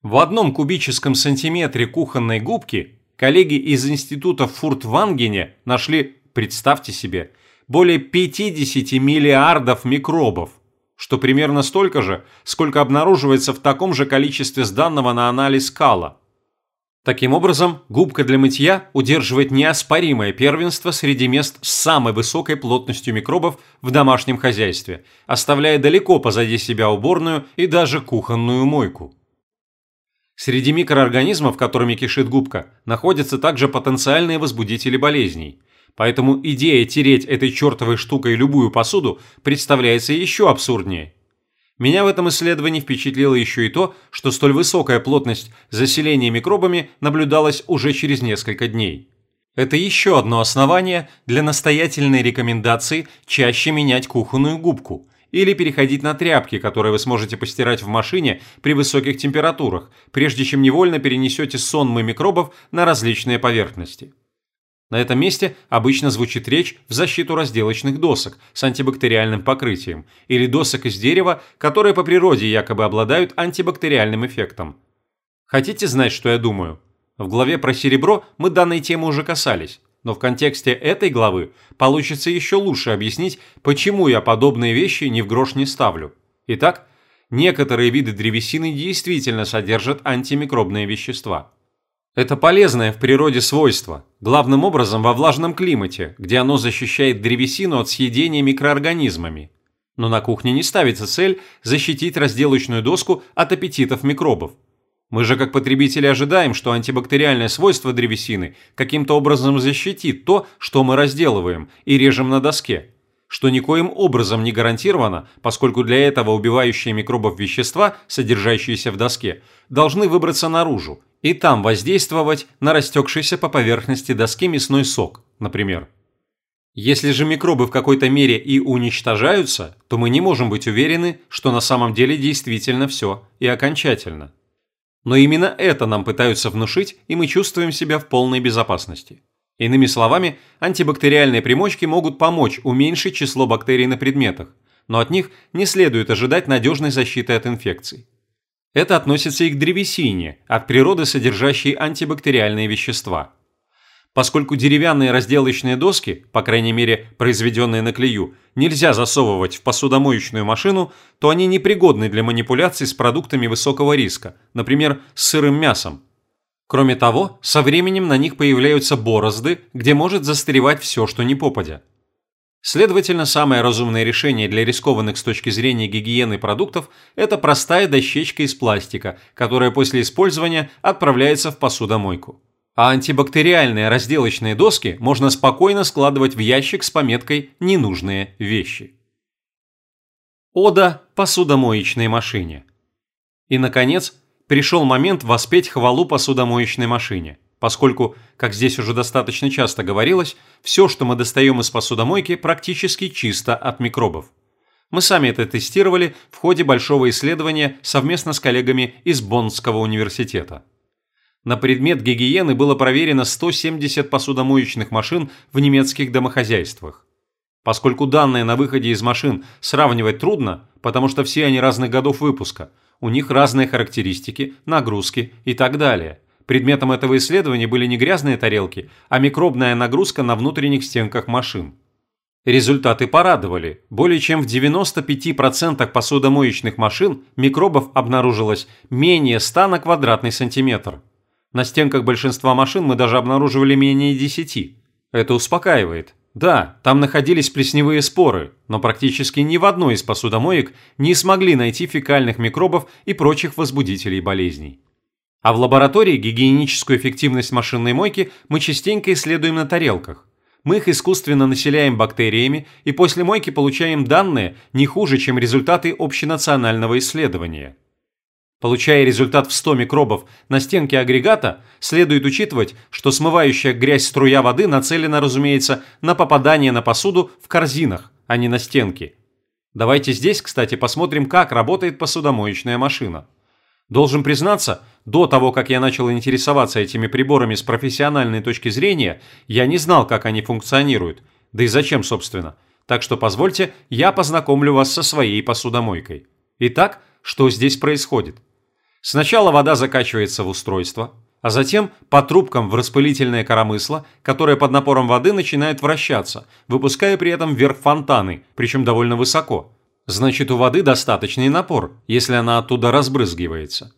[SPEAKER 1] В одном кубическом сантиметре кухонной губки коллеги из института Фуртвангене нашли, представьте себе, более 50 миллиардов микробов, что примерно столько же, сколько обнаруживается в таком же количестве сданного на анализ кала – Таким образом, губка для мытья удерживает неоспоримое первенство среди мест с самой высокой плотностью микробов в домашнем хозяйстве, оставляя далеко позади себя уборную и даже кухонную мойку. Среди микроорганизмов, которыми кишит губка, находятся также потенциальные возбудители болезней. Поэтому идея тереть этой чертовой штукой любую посуду представляется еще абсурднее. Меня в этом исследовании впечатлило еще и то, что столь высокая плотность заселения микробами наблюдалась уже через несколько дней. Это еще одно основание для настоятельной рекомендации чаще менять кухонную губку или переходить на тряпки, которые вы сможете постирать в машине при высоких температурах, прежде чем невольно перенесете сонмы микробов на различные поверхности. На этом месте обычно звучит речь в защиту разделочных досок с антибактериальным покрытием или досок из дерева, которые по природе якобы обладают антибактериальным эффектом. Хотите знать, что я думаю? В главе про серебро мы данной темы уже касались, но в контексте этой главы получится еще лучше объяснить, почему я подобные вещи ни в грош не ставлю. Итак, некоторые виды древесины действительно содержат антимикробные вещества – это полезное в природе свойство, главным образом во влажном климате, где оно защищает древесину от съедения микроорганизмами. Но на кухне не ставится цель защитить разделочную доску от аппетитов микробов. Мы же как потребители ожидаем, что антибактериальное свойство древесины каким-то образом защитит то, что мы разделываем и режем на доске что никоим образом не гарантировано, поскольку для этого убивающие микробов вещества, содержащиеся в доске, должны выбраться наружу и там воздействовать на растекшийся по поверхности доски мясной сок, например. Если же микробы в какой-то мере и уничтожаются, то мы не можем быть уверены, что на самом деле действительно все и окончательно. Но именно это нам пытаются внушить, и мы чувствуем себя в полной безопасности. Иными словами, антибактериальные примочки могут помочь уменьшить число бактерий на предметах, но от них не следует ожидать надежной защиты от инфекций. Это относится и к древесине, от природы содержащей антибактериальные вещества. Поскольку деревянные разделочные доски, по крайней мере произведенные на клею, нельзя засовывать в посудомоечную машину, то они непригодны для манипуляций с продуктами высокого риска, например, с сырым мясом, Кроме того, со временем на них появляются борозды, где может застревать все, что не попадя. Следовательно, самое разумное решение для рискованных с точки зрения гигиены продуктов – это простая дощечка из пластика, которая после использования отправляется в посудомойку. А антибактериальные разделочные доски можно спокойно складывать в ящик с пометкой «ненужные вещи». Ода посудомоечной машине. И, наконец, пришел момент воспеть хвалу посудомоечной машине – поскольку, как здесь уже достаточно часто говорилось, все, что мы достаем из посудомойки, практически чисто от микробов. Мы сами это тестировали в ходе большого исследования совместно с коллегами из Боннского университета. На предмет гигиены было проверено 170 посудомоечных машин в немецких домохозяйствах. Поскольку данные на выходе из машин сравнивать трудно, потому что все они разных годов выпуска, у них разные характеристики, нагрузки и так далее – Предметом этого исследования были не грязные тарелки, а микробная нагрузка на внутренних стенках машин. Результаты порадовали. Более чем в 95% посудомоечных машин микробов обнаружилось менее 100 на квадратный сантиметр. На стенках большинства машин мы даже обнаруживали менее 10. Это успокаивает. Да, там находились плесневые споры, но практически ни в одной из посудомоек не смогли найти фекальных микробов и прочих возбудителей болезней. А в лаборатории гигиеническую эффективность машинной мойки мы частенько исследуем на тарелках. Мы их искусственно населяем бактериями и после мойки получаем данные не хуже, чем результаты общенационального исследования. Получая результат в 100 микробов на стенке агрегата, следует учитывать, что смывающая грязь струя воды нацелена, разумеется, на попадание на посуду в корзинах, а не на стенки. Давайте здесь, кстати, посмотрим, как работает посудомоечная машина. Должен признаться, до того, как я начал интересоваться этими приборами с профессиональной точки зрения, я не знал, как они функционируют. Да и зачем, собственно. Так что позвольте, я познакомлю вас со своей посудомойкой. Итак, что здесь происходит? Сначала вода закачивается в устройство, а затем по трубкам в распылительное коромысло, которое под напором воды начинает вращаться, выпуская при этом вверх фонтаны, причем довольно высоко. Значит, у воды достаточный напор, если она оттуда разбрызгивается.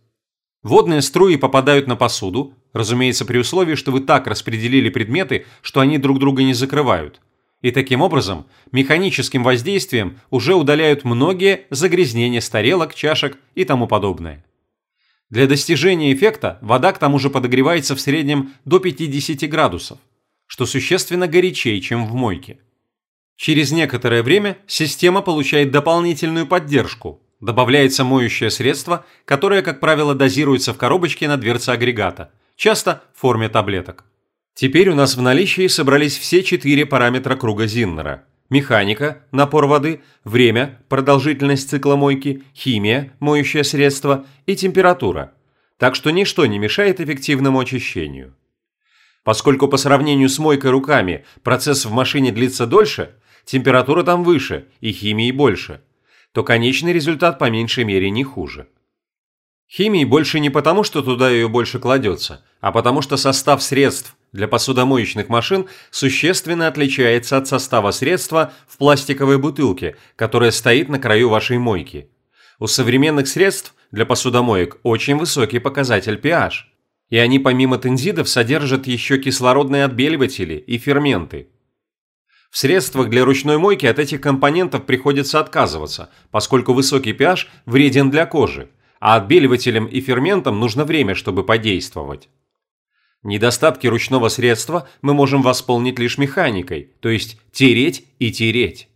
[SPEAKER 1] Водные струи попадают на посуду, разумеется, при условии, что вы так распределили предметы, что они друг друга не закрывают. И таким образом, механическим воздействием уже удаляют многие загрязнения с тарелок, чашек и тому подобное. Для достижения эффекта вода к тому же подогревается в среднем до 50 градусов, что существенно горячее, чем в мойке. Через некоторое время система получает дополнительную поддержку, Добавляется моющее средство, которое, как правило, дозируется в коробочке на дверце агрегата, часто в форме таблеток. Теперь у нас в наличии собрались все четыре параметра круга Зиннера. Механика, напор воды, время, продолжительность цикла мойки, химия, моющее средство и температура. Так что ничто не мешает эффективному очищению. Поскольку по сравнению с мойкой руками процесс в машине длится дольше, температура там выше и химии больше – то конечный результат по меньшей мере не хуже. Химии больше не потому, что туда ее больше кладется, а потому что состав средств для посудомоечных машин существенно отличается от состава средства в пластиковой бутылке, которая стоит на краю вашей мойки. У современных средств для посудомоек очень высокий показатель pH, и они помимо тензидов содержат еще кислородные отбеливатели и ферменты – в средствах для ручной мойки от этих компонентов приходится отказываться, поскольку высокий pH вреден для кожи, а отбеливателям и ферментам нужно время, чтобы подействовать. Недостатки ручного средства мы можем восполнить лишь механикой, то есть тереть и тереть.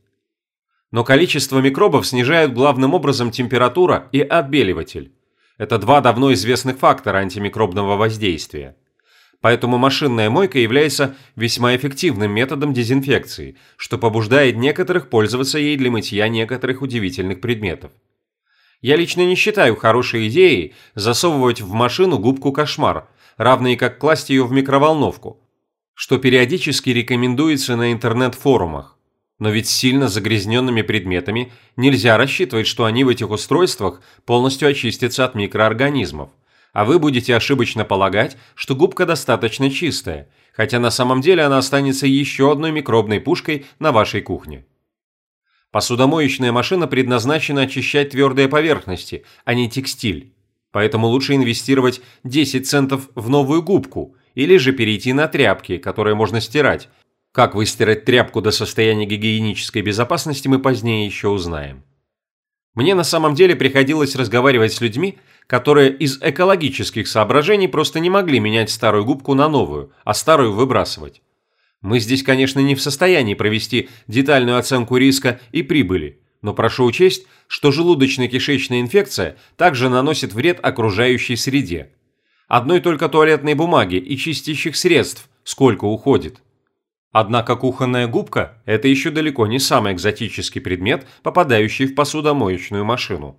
[SPEAKER 1] Но количество микробов снижают главным образом температура и отбеливатель. Это два давно известных фактора антимикробного воздействия. Поэтому машинная мойка является весьма эффективным методом дезинфекции, что побуждает некоторых пользоваться ей для мытья некоторых удивительных предметов. Я лично не считаю хорошей идеей засовывать в машину губку кошмар, равные как класть ее в микроволновку, что периодически рекомендуется на интернет-форумах. Но ведь с сильно загрязненными предметами нельзя рассчитывать, что они в этих устройствах полностью очистятся от микроорганизмов а вы будете ошибочно полагать, что губка достаточно чистая, хотя на самом деле она останется еще одной микробной пушкой на вашей кухне. Посудомоечная машина предназначена очищать твердые поверхности, а не текстиль. Поэтому лучше инвестировать 10 центов в новую губку или же перейти на тряпки, которые можно стирать, Как выстирать тряпку до состояния гигиенической безопасности мы позднее еще узнаем. Мне на самом деле приходилось разговаривать с людьми, которые из экологических соображений просто не могли менять старую губку на новую, а старую выбрасывать. Мы здесь, конечно, не в состоянии провести детальную оценку риска и прибыли, но прошу учесть, что желудочно-кишечная инфекция также наносит вред окружающей среде. Одной только туалетной бумаги и чистящих средств сколько уходит. Однако кухонная губка – это еще далеко не самый экзотический предмет, попадающий в посудомоечную машину.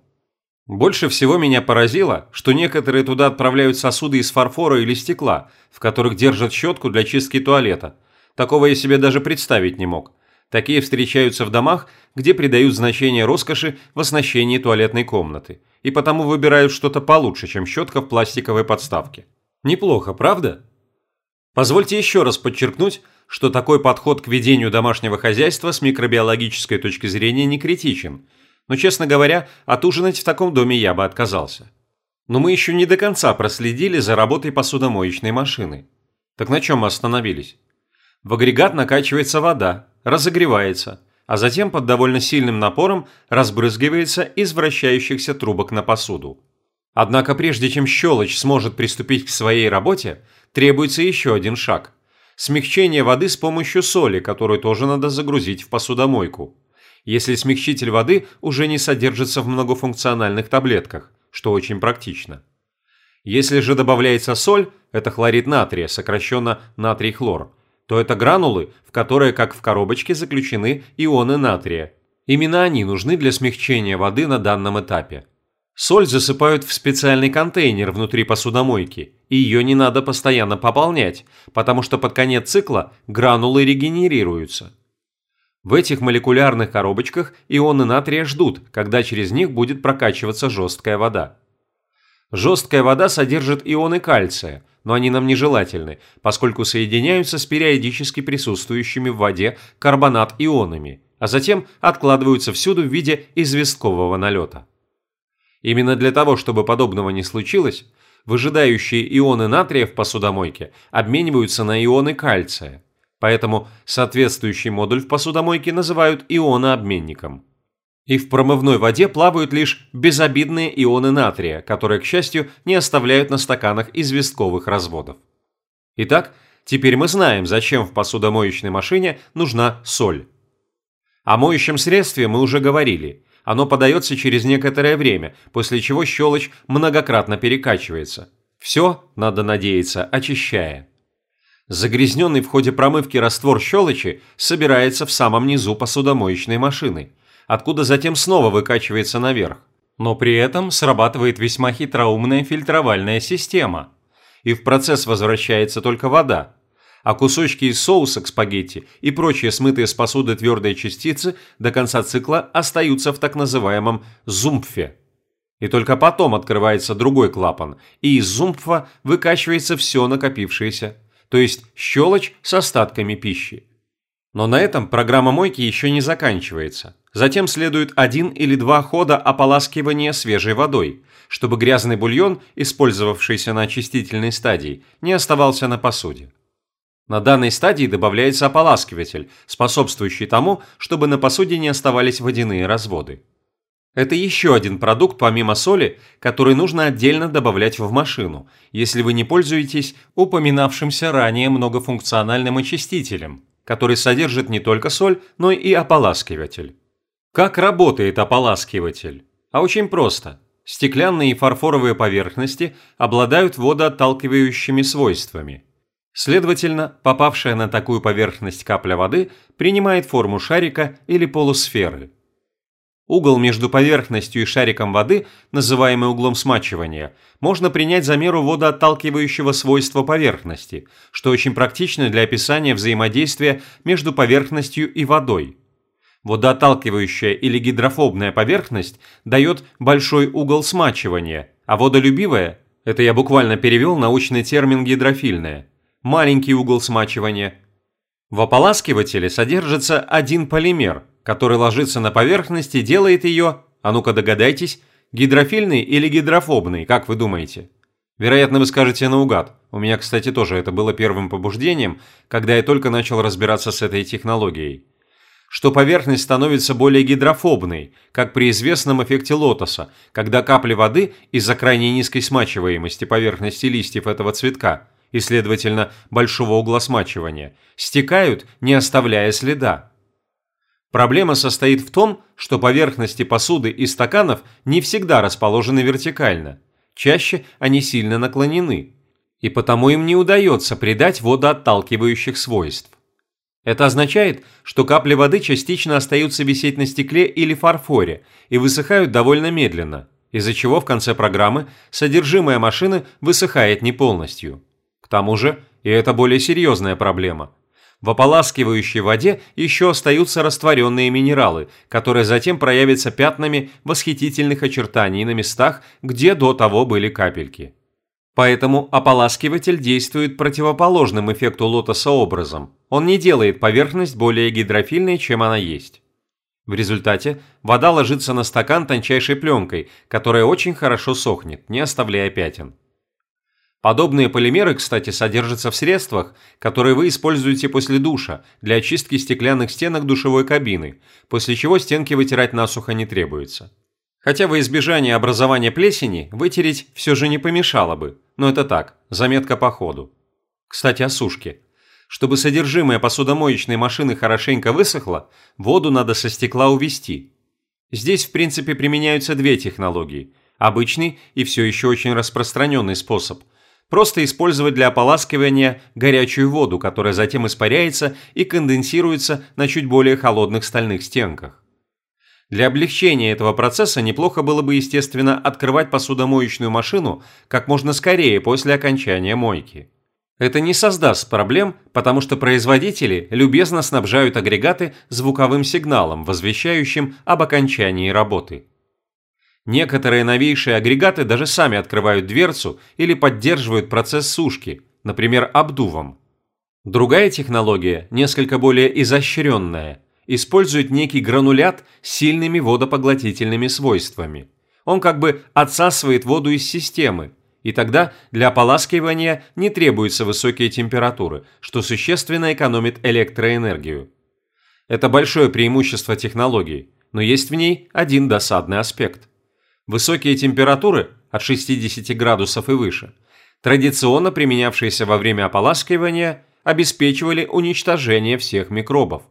[SPEAKER 1] Больше всего меня поразило, что некоторые туда отправляют сосуды из фарфора или стекла, в которых держат щетку для чистки туалета. Такого я себе даже представить не мог. Такие встречаются в домах, где придают значение роскоши в оснащении туалетной комнаты, и потому выбирают что-то получше, чем щетка в пластиковой подставке. Неплохо, правда? Позвольте еще раз подчеркнуть, что такой подход к ведению домашнего хозяйства с микробиологической точки зрения не критичен, но, честно говоря, отужинать в таком доме я бы отказался. Но мы еще не до конца проследили за работой посудомоечной машины. Так на чем мы остановились? В агрегат накачивается вода, разогревается, а затем под довольно сильным напором разбрызгивается из вращающихся трубок на посуду. Однако прежде чем щелочь сможет приступить к своей работе, требуется еще один шаг – смягчение воды с помощью соли, которую тоже надо загрузить в посудомойку. Если смягчитель воды уже не содержится в многофункциональных таблетках, что очень практично. Если же добавляется соль, это хлорид натрия, сокращенно натрий-хлор, то это гранулы, в которые, как в коробочке, заключены ионы натрия. Именно они нужны для смягчения воды на данном этапе. Соль засыпают в специальный контейнер внутри посудомойки, и ее не надо постоянно пополнять, потому что под конец цикла гранулы регенерируются. В этих молекулярных коробочках ионы натрия ждут, когда через них будет прокачиваться жесткая вода. Жесткая вода содержит ионы кальция, но они нам нежелательны, поскольку соединяются с периодически присутствующими в воде карбонат-ионами, а затем откладываются всюду в виде известкового налета. Именно для того, чтобы подобного не случилось, выжидающие ионы натрия в посудомойке обмениваются на ионы кальция. Поэтому соответствующий модуль в посудомойке называют ионообменником. И в промывной воде плавают лишь безобидные ионы натрия, которые, к счастью, не оставляют на стаканах известковых разводов. Итак, теперь мы знаем, зачем в посудомоечной машине нужна соль. О моющем средстве мы уже говорили – оно подается через некоторое время, после чего щелочь многократно перекачивается. Все, надо надеяться, очищая. Загрязненный в ходе промывки раствор щелочи собирается в самом низу посудомоечной машины, откуда затем снова выкачивается наверх. Но при этом срабатывает весьма хитроумная фильтровальная система. И в процесс возвращается только вода, а кусочки из соуса к спагетти и прочие смытые с посуды твердые частицы до конца цикла остаются в так называемом зумпфе. И только потом открывается другой клапан, и из зумпфа выкачивается все накопившееся, то есть щелочь с остатками пищи. Но на этом программа мойки еще не заканчивается. Затем следует один или два хода ополаскивания свежей водой, чтобы грязный бульон, использовавшийся на очистительной стадии, не оставался на посуде. На данной стадии добавляется ополаскиватель, способствующий тому, чтобы на посуде не оставались водяные разводы. Это еще один продукт помимо соли, который нужно отдельно добавлять в машину, если вы не пользуетесь упоминавшимся ранее многофункциональным очистителем, который содержит не только соль, но и ополаскиватель. Как работает ополаскиватель? А очень просто. Стеклянные и фарфоровые поверхности обладают водоотталкивающими свойствами – Следовательно, попавшая на такую поверхность капля воды принимает форму шарика или полусферы. Угол между поверхностью и шариком воды, называемый углом смачивания, можно принять за меру водоотталкивающего свойства поверхности, что очень практично для описания взаимодействия между поверхностью и водой. Водоотталкивающая или гидрофобная поверхность дает большой угол смачивания, а водолюбивая – это я буквально перевел научный термин гидрофильная – маленький угол смачивания. В ополаскивателе содержится один полимер, который ложится на поверхность и делает ее, а ну-ка догадайтесь, гидрофильный или гидрофобный, как вы думаете? Вероятно, вы скажете наугад. У меня, кстати, тоже это было первым побуждением, когда я только начал разбираться с этой технологией. Что поверхность становится более гидрофобной, как при известном эффекте лотоса, когда капли воды из-за крайней низкой смачиваемости поверхности листьев этого цветка, и, следовательно, большого угла смачивания, стекают, не оставляя следа. Проблема состоит в том, что поверхности посуды и стаканов не всегда расположены вертикально. Чаще они сильно наклонены, и потому им не удается придать водоотталкивающих свойств. Это означает, что капли воды частично остаются висеть на стекле или фарфоре и высыхают довольно медленно, из-за чего в конце программы содержимое машины высыхает не полностью. К тому же, и это более серьезная проблема – в ополаскивающей воде еще остаются растворенные минералы, которые затем проявятся пятнами восхитительных очертаний на местах, где до того были капельки. Поэтому ополаскиватель действует противоположным эффекту лотоса образом. Он не делает поверхность более гидрофильной, чем она есть. В результате вода ложится на стакан тончайшей пленкой, которая очень хорошо сохнет, не оставляя пятен. Подобные полимеры, кстати, содержатся в средствах, которые вы используете после душа для очистки стеклянных стенок душевой кабины, после чего стенки вытирать насухо не требуется. Хотя во избежание образования плесени вытереть все же не помешало бы, но это так, заметка по ходу. Кстати, о сушке. Чтобы содержимое посудомоечной машины хорошенько высохло, воду надо со стекла увести. Здесь, в принципе, применяются две технологии – обычный и все еще очень распространенный способ – Просто использовать для ополаскивания горячую воду, которая затем испаряется и конденсируется на чуть более холодных стальных стенках. Для облегчения этого процесса неплохо было бы, естественно, открывать посудомоечную машину как можно скорее после окончания мойки. Это не создаст проблем, потому что производители любезно снабжают агрегаты звуковым сигналом, возвещающим об окончании работы. Некоторые новейшие агрегаты даже сами открывают дверцу или поддерживают процесс сушки, например, обдувом. Другая технология, несколько более изощренная, использует некий гранулят с сильными водопоглотительными свойствами. Он как бы отсасывает воду из системы, и тогда для ополаскивания не требуются высокие температуры, что существенно экономит электроэнергию. Это большое преимущество технологии, но есть в ней один досадный аспект – Высокие температуры от 60 градусов и выше, традиционно применявшиеся во время ополаскивания, обеспечивали уничтожение всех микробов.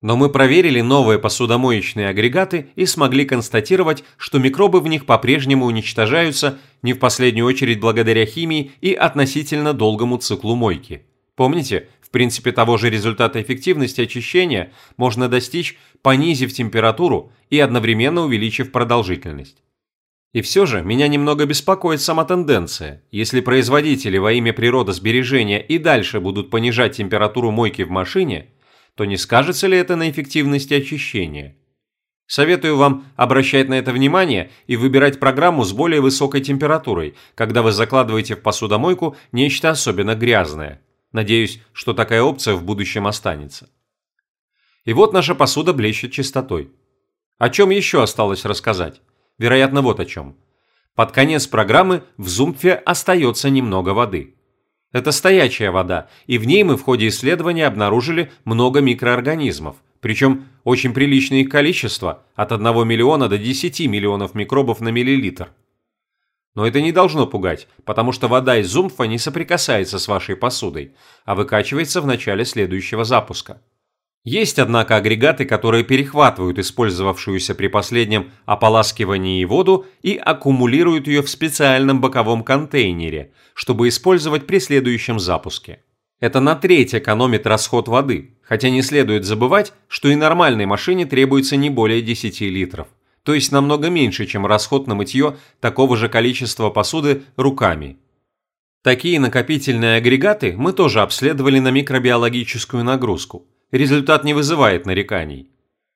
[SPEAKER 1] Но мы проверили новые посудомоечные агрегаты и смогли констатировать, что микробы в них по-прежнему уничтожаются не в последнюю очередь благодаря химии и относительно долгому циклу мойки. Помните, в принципе того же результата эффективности очищения можно достичь, понизив температуру и одновременно увеличив продолжительность. И все же меня немного беспокоит сама тенденция. Если производители во имя природосбережения и дальше будут понижать температуру мойки в машине, то не скажется ли это на эффективности очищения? Советую вам обращать на это внимание и выбирать программу с более высокой температурой, когда вы закладываете в посудомойку нечто особенно грязное. Надеюсь, что такая опция в будущем останется. И вот наша посуда блещет чистотой. О чем еще осталось рассказать? Вероятно, вот о чем. Под конец программы в Зумпфе остается немного воды. Это стоячая вода, и в ней мы в ходе исследования обнаружили много микроорганизмов, причем очень приличное их количество, от 1 миллиона до 10 миллионов микробов на миллилитр. Но это не должно пугать, потому что вода из Зумфа не соприкасается с вашей посудой, а выкачивается в начале следующего запуска. Есть, однако, агрегаты, которые перехватывают использовавшуюся при последнем ополаскивании воду и аккумулируют ее в специальном боковом контейнере, чтобы использовать при следующем запуске. Это на треть экономит расход воды, хотя не следует забывать, что и нормальной машине требуется не более 10 литров, то есть намного меньше, чем расход на мытье такого же количества посуды руками. Такие накопительные агрегаты мы тоже обследовали на микробиологическую нагрузку – результат не вызывает нареканий.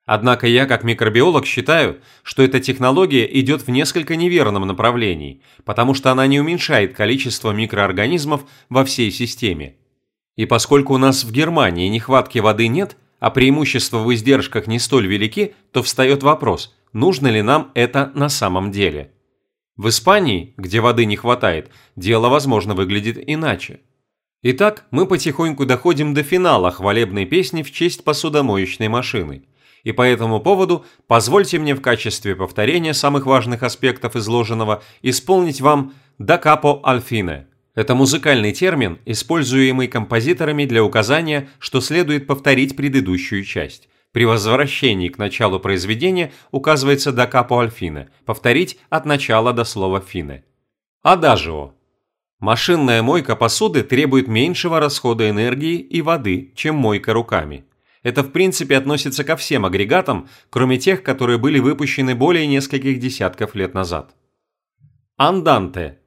[SPEAKER 1] Однако я, как микробиолог, считаю, что эта технология идет в несколько неверном направлении, потому что она не уменьшает количество микроорганизмов во всей системе. И поскольку у нас в Германии нехватки воды нет, а преимущества в издержках не столь велики, то встает вопрос, нужно ли нам это на самом деле. В Испании, где воды не хватает, дело, возможно, выглядит иначе. Итак, мы потихоньку доходим до финала хвалебной песни в честь посудомоечной машины. И по этому поводу позвольте мне в качестве повторения самых важных аспектов изложенного исполнить вам «Da capo al fine». Это музыкальный термин, используемый композиторами для указания, что следует повторить предыдущую часть. При возвращении к началу произведения указывается «да капо альфине» – повторить от начала до слова «фине». Адажио. Машинная мойка посуды требует меньшего расхода энергии и воды, чем мойка руками. Это в принципе относится ко всем агрегатам, кроме тех, которые были выпущены более нескольких десятков лет назад. Анданте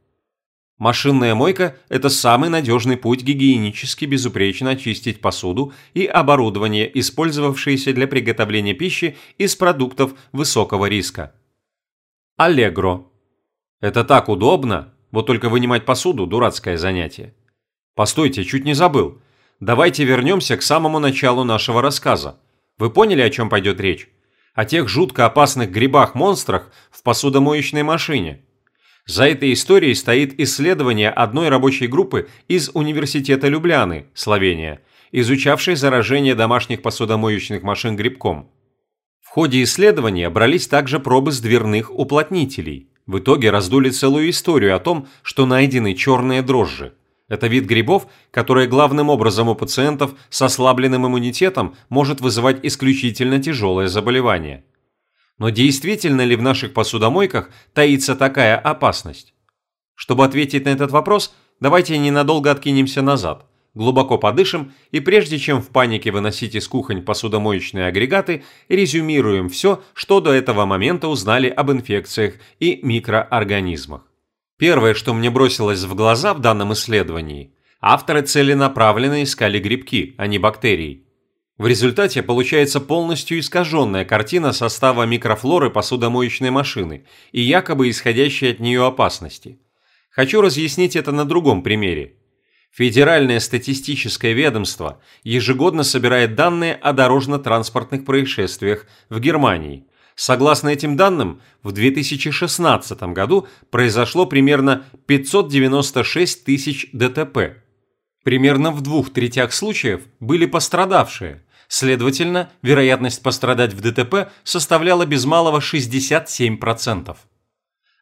[SPEAKER 1] Машинная мойка – это самый надежный путь гигиенически безупречно очистить посуду и оборудование, использовавшееся для приготовления пищи из продуктов высокого риска. Аллегро. Это так удобно, вот только вынимать посуду – дурацкое занятие. Постойте, чуть не забыл. Давайте вернемся к самому началу нашего рассказа. Вы поняли, о чем пойдет речь? О тех жутко опасных грибах-монстрах в посудомоечной машине – за этой историей стоит исследование одной рабочей группы из Университета Любляны, Словения, изучавшей заражение домашних посудомоечных машин грибком. В ходе исследования брались также пробы с дверных уплотнителей. В итоге раздули целую историю о том, что найдены черные дрожжи. Это вид грибов, который главным образом у пациентов с ослабленным иммунитетом может вызывать исключительно тяжелое заболевание. Но действительно ли в наших посудомойках таится такая опасность? Чтобы ответить на этот вопрос, давайте ненадолго откинемся назад, глубоко подышим и прежде чем в панике выносить из кухонь посудомоечные агрегаты, резюмируем все, что до этого момента узнали об инфекциях и микроорганизмах. Первое, что мне бросилось в глаза в данном исследовании – авторы целенаправленно искали грибки, а не бактерии. В результате получается полностью искаженная картина состава микрофлоры посудомоечной машины и якобы исходящей от нее опасности. Хочу разъяснить это на другом примере. Федеральное статистическое ведомство ежегодно собирает данные о дорожно-транспортных происшествиях в Германии. Согласно этим данным, в 2016 году произошло примерно 596 тысяч ДТП. Примерно в двух третях случаев были пострадавшие, Следовательно, вероятность пострадать в ДТП составляла без малого 67%.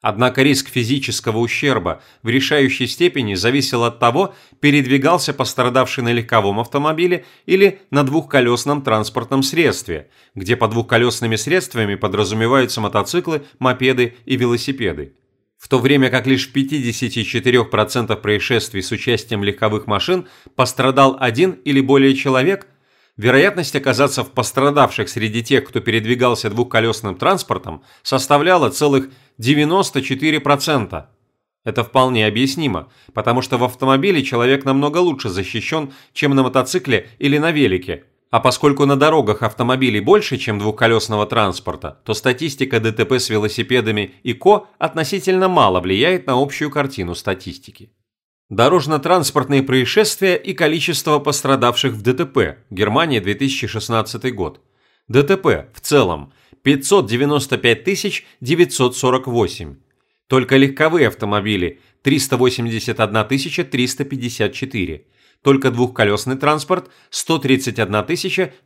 [SPEAKER 1] Однако риск физического ущерба в решающей степени зависел от того, передвигался пострадавший на легковом автомобиле или на двухколесном транспортном средстве, где по двухколесными средствами подразумеваются мотоциклы, мопеды и велосипеды. В то время как лишь в 54% происшествий с участием легковых машин пострадал один или более человек, вероятность оказаться в пострадавших среди тех, кто передвигался двухколесным транспортом, составляла целых 94%. Это вполне объяснимо, потому что в автомобиле человек намного лучше защищен, чем на мотоцикле или на велике. А поскольку на дорогах автомобилей больше, чем двухколесного транспорта, то статистика ДТП с велосипедами и КО относительно мало влияет на общую картину статистики. Дорожно-транспортные происшествия и количество пострадавших в ДТП. Германия, 2016 год. ДТП в целом 595 948. Только легковые автомобили 381 354. Только двухколесный транспорт 131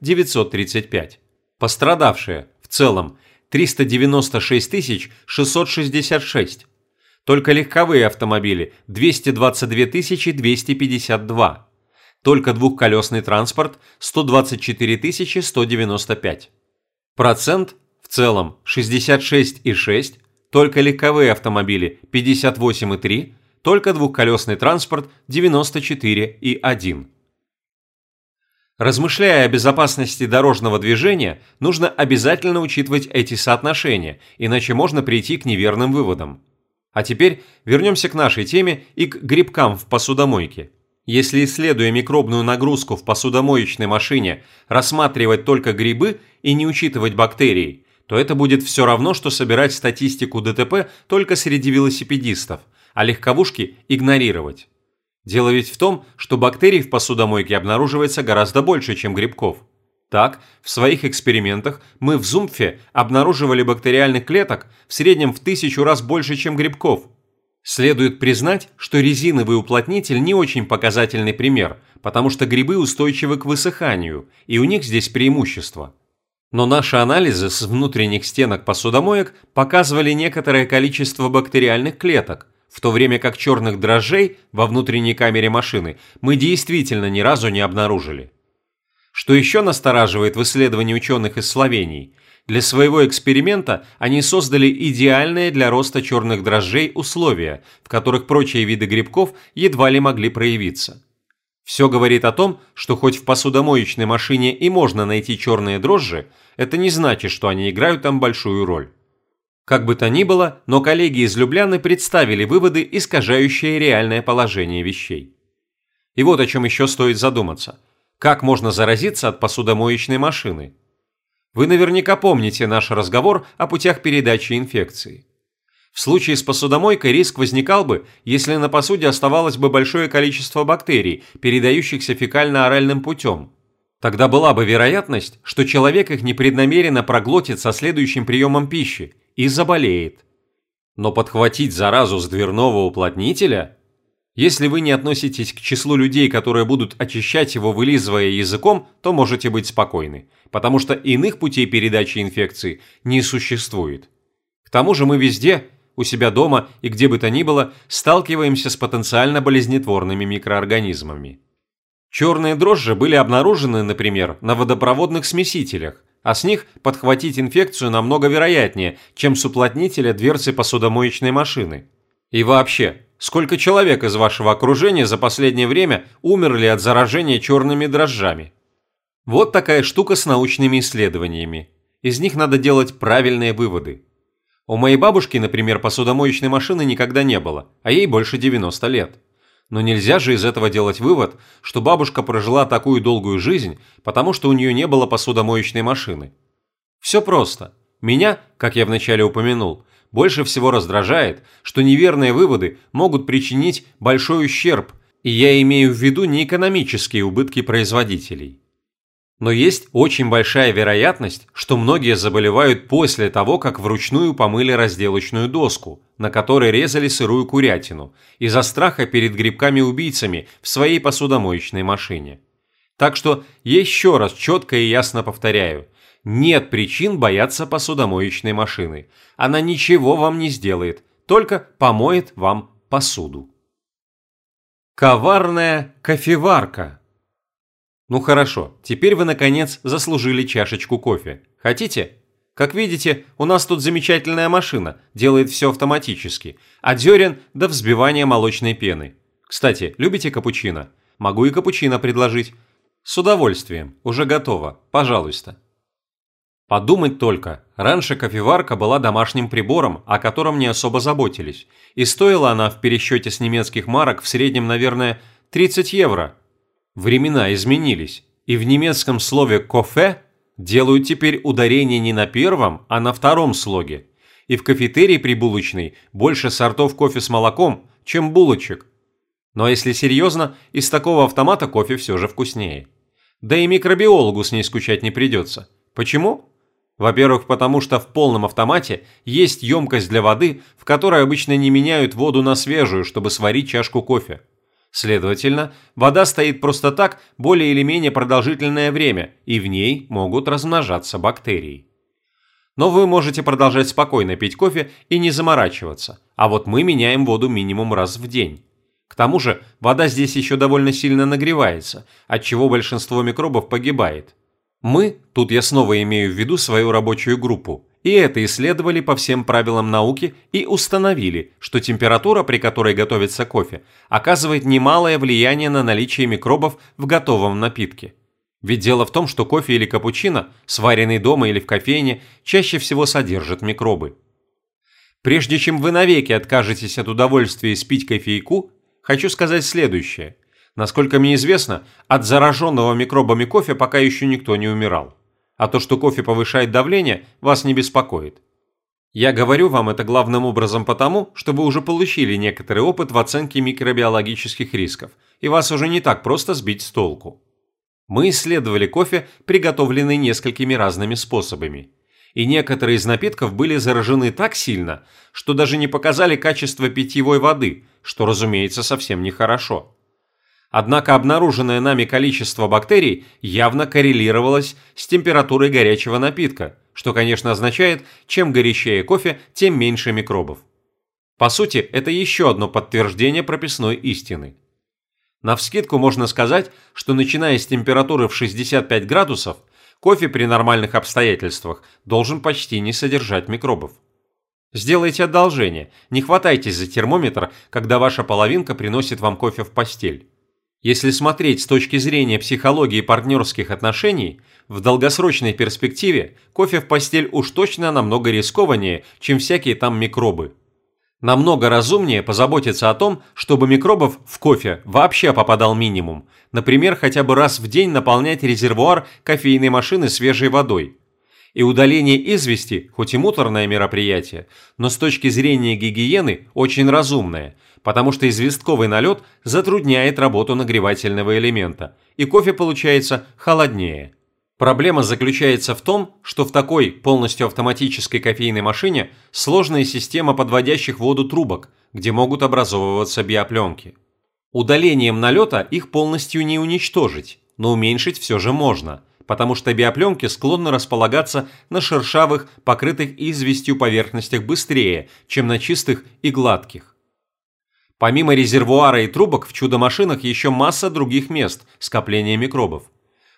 [SPEAKER 1] 935. Пострадавшие в целом 396 666. Только легковые автомобили – 222 252. Только двухколесный транспорт – 124 195. Процент в целом 66,6, только легковые автомобили – 58,3, только двухколесный транспорт – 94,1. Размышляя о безопасности дорожного движения, нужно обязательно учитывать эти соотношения, иначе можно прийти к неверным выводам. А теперь вернемся к нашей теме и к грибкам в посудомойке. Если, исследуя микробную нагрузку в посудомоечной машине, рассматривать только грибы и не учитывать бактерии, то это будет все равно, что собирать статистику ДТП только среди велосипедистов, а легковушки игнорировать. Дело ведь в том, что бактерий в посудомойке обнаруживается гораздо больше, чем грибков. Так, в своих экспериментах мы в Зумфе обнаруживали бактериальных клеток в среднем в тысячу раз больше, чем грибков. Следует признать, что резиновый уплотнитель не очень показательный пример, потому что грибы устойчивы к высыханию, и у них здесь преимущество. Но наши анализы с внутренних стенок посудомоек показывали некоторое количество бактериальных клеток, в то время как черных дрожжей во внутренней камере машины мы действительно ни разу не обнаружили. Что еще настораживает в исследовании ученых из Словении? Для своего эксперимента они создали идеальные для роста черных дрожжей условия, в которых прочие виды грибков едва ли могли проявиться. Все говорит о том, что хоть в посудомоечной машине и можно найти черные дрожжи, это не значит, что они играют там большую роль. Как бы то ни было, но коллеги из Любляны представили выводы, искажающие реальное положение вещей. И вот о чем еще стоит задуматься – как можно заразиться от посудомоечной машины? Вы наверняка помните наш разговор о путях передачи инфекции. В случае с посудомойкой риск возникал бы, если на посуде оставалось бы большое количество бактерий, передающихся фекально-оральным путем. Тогда была бы вероятность, что человек их непреднамеренно проглотит со следующим приемом пищи и заболеет. Но подхватить заразу с дверного уплотнителя если вы не относитесь к числу людей, которые будут очищать его, вылизывая языком, то можете быть спокойны, потому что иных путей передачи инфекции не существует. К тому же мы везде, у себя дома и где бы то ни было, сталкиваемся с потенциально болезнетворными микроорганизмами. Черные дрожжи были обнаружены, например, на водопроводных смесителях, а с них подхватить инфекцию намного вероятнее, чем с уплотнителя дверцы посудомоечной машины. И вообще, сколько человек из вашего окружения за последнее время умерли от заражения черными дрожжами? Вот такая штука с научными исследованиями. Из них надо делать правильные выводы. У моей бабушки, например, посудомоечной машины никогда не было, а ей больше 90 лет. Но нельзя же из этого делать вывод, что бабушка прожила такую долгую жизнь, потому что у нее не было посудомоечной машины. Все просто. Меня, как я вначале упомянул, больше всего раздражает, что неверные выводы могут причинить большой ущерб, и я имею в виду не экономические убытки производителей. Но есть очень большая вероятность, что многие заболевают после того, как вручную помыли разделочную доску, на которой резали сырую курятину, из-за страха перед грибками-убийцами в своей посудомоечной машине. Так что еще раз четко и ясно повторяю – нет причин бояться посудомоечной машины. Она ничего вам не сделает, только помоет вам посуду. Коварная кофеварка. Ну хорошо, теперь вы наконец заслужили чашечку кофе. Хотите? Как видите, у нас тут замечательная машина, делает все автоматически. От зерен до взбивания молочной пены. Кстати, любите капучино? Могу и капучино предложить. С удовольствием, уже готово, пожалуйста. Подумать только, раньше кофеварка была домашним прибором, о котором не особо заботились, и стоила она в пересчете с немецких марок в среднем, наверное, 30 евро. Времена изменились, и в немецком слове «кофе» делают теперь ударение не на первом, а на втором слоге. И в кафетерии при булочной больше сортов кофе с молоком, чем булочек. Но если серьезно, из такого автомата кофе все же вкуснее. Да и микробиологу с ней скучать не придется. Почему? Во-первых, потому что в полном автомате есть емкость для воды, в которой обычно не меняют воду на свежую, чтобы сварить чашку кофе. Следовательно, вода стоит просто так более или менее продолжительное время, и в ней могут размножаться бактерии. Но вы можете продолжать спокойно пить кофе и не заморачиваться, а вот мы меняем воду минимум раз в день. К тому же, вода здесь еще довольно сильно нагревается, от чего большинство микробов погибает. Мы, тут я снова имею в виду свою рабочую группу, и это исследовали по всем правилам науки и установили, что температура, при которой готовится кофе, оказывает немалое влияние на наличие микробов в готовом напитке. Ведь дело в том, что кофе или капучино, сваренный дома или в кофейне, чаще всего содержат микробы. Прежде чем вы навеки откажетесь от удовольствия испить кофейку, хочу сказать следующее – Насколько мне известно, от зараженного микробами кофе пока еще никто не умирал. А то, что кофе повышает давление, вас не беспокоит. Я говорю вам это главным образом потому, что вы уже получили некоторый опыт в оценке микробиологических рисков, и вас уже не так просто сбить с толку. Мы исследовали кофе, приготовленный несколькими разными способами. И некоторые из напитков были заражены так сильно, что даже не показали качество питьевой воды, что, разумеется, совсем нехорошо. Однако обнаруженное нами количество бактерий явно коррелировалось с температурой горячего напитка, что, конечно, означает, чем горячее кофе, тем меньше микробов. По сути, это еще одно подтверждение прописной истины. Навскидку можно сказать, что начиная с температуры в 65 градусов, кофе при нормальных обстоятельствах должен почти не содержать микробов. Сделайте одолжение, не хватайтесь за термометр, когда ваша половинка приносит вам кофе в постель. Если смотреть с точки зрения психологии партнерских отношений, в долгосрочной перспективе кофе в постель уж точно намного рискованнее, чем всякие там микробы. Намного разумнее позаботиться о том, чтобы микробов в кофе вообще попадал минимум. Например, хотя бы раз в день наполнять резервуар кофейной машины свежей водой. И удаление извести, хоть и муторное мероприятие, но с точки зрения гигиены очень разумное, потому что известковый налет затрудняет работу нагревательного элемента, и кофе получается холоднее. Проблема заключается в том, что в такой полностью автоматической кофейной машине сложная система подводящих воду трубок, где могут образовываться биопленки. Удалением налета их полностью не уничтожить, но уменьшить все же можно, потому что биопленки склонны располагаться на шершавых, покрытых известью поверхностях быстрее, чем на чистых и гладких. Помимо резервуара и трубок в чудо-машинах еще масса других мест скопления микробов –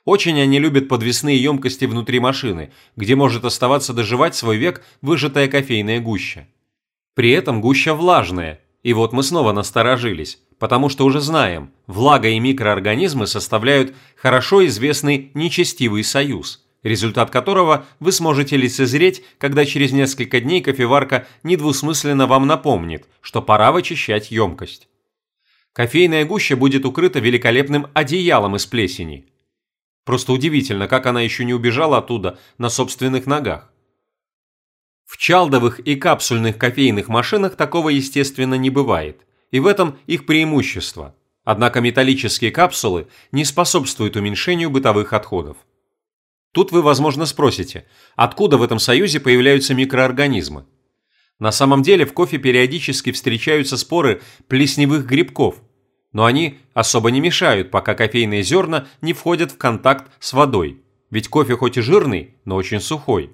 [SPEAKER 1] очень они любят подвесные емкости внутри машины, где может оставаться доживать свой век выжатая кофейная гуща. При этом гуща влажная, и вот мы снова насторожились, потому что уже знаем, влага и микроорганизмы составляют хорошо известный нечестивый союз, результат которого вы сможете лицезреть, когда через несколько дней кофеварка недвусмысленно вам напомнит, что пора вычищать емкость. Кофейная гуща будет укрыта великолепным одеялом из плесени – Просто удивительно, как она еще не убежала оттуда на собственных ногах. В чалдовых и капсульных кофейных машинах такого, естественно, не бывает, и в этом их преимущество. Однако металлические капсулы не способствуют уменьшению бытовых отходов. Тут вы, возможно, спросите, откуда в этом союзе появляются микроорганизмы? На самом деле в кофе периодически встречаются споры плесневых грибков – но они особо не мешают, пока кофейные зерна не входят в контакт с водой, ведь кофе хоть и жирный, но очень сухой.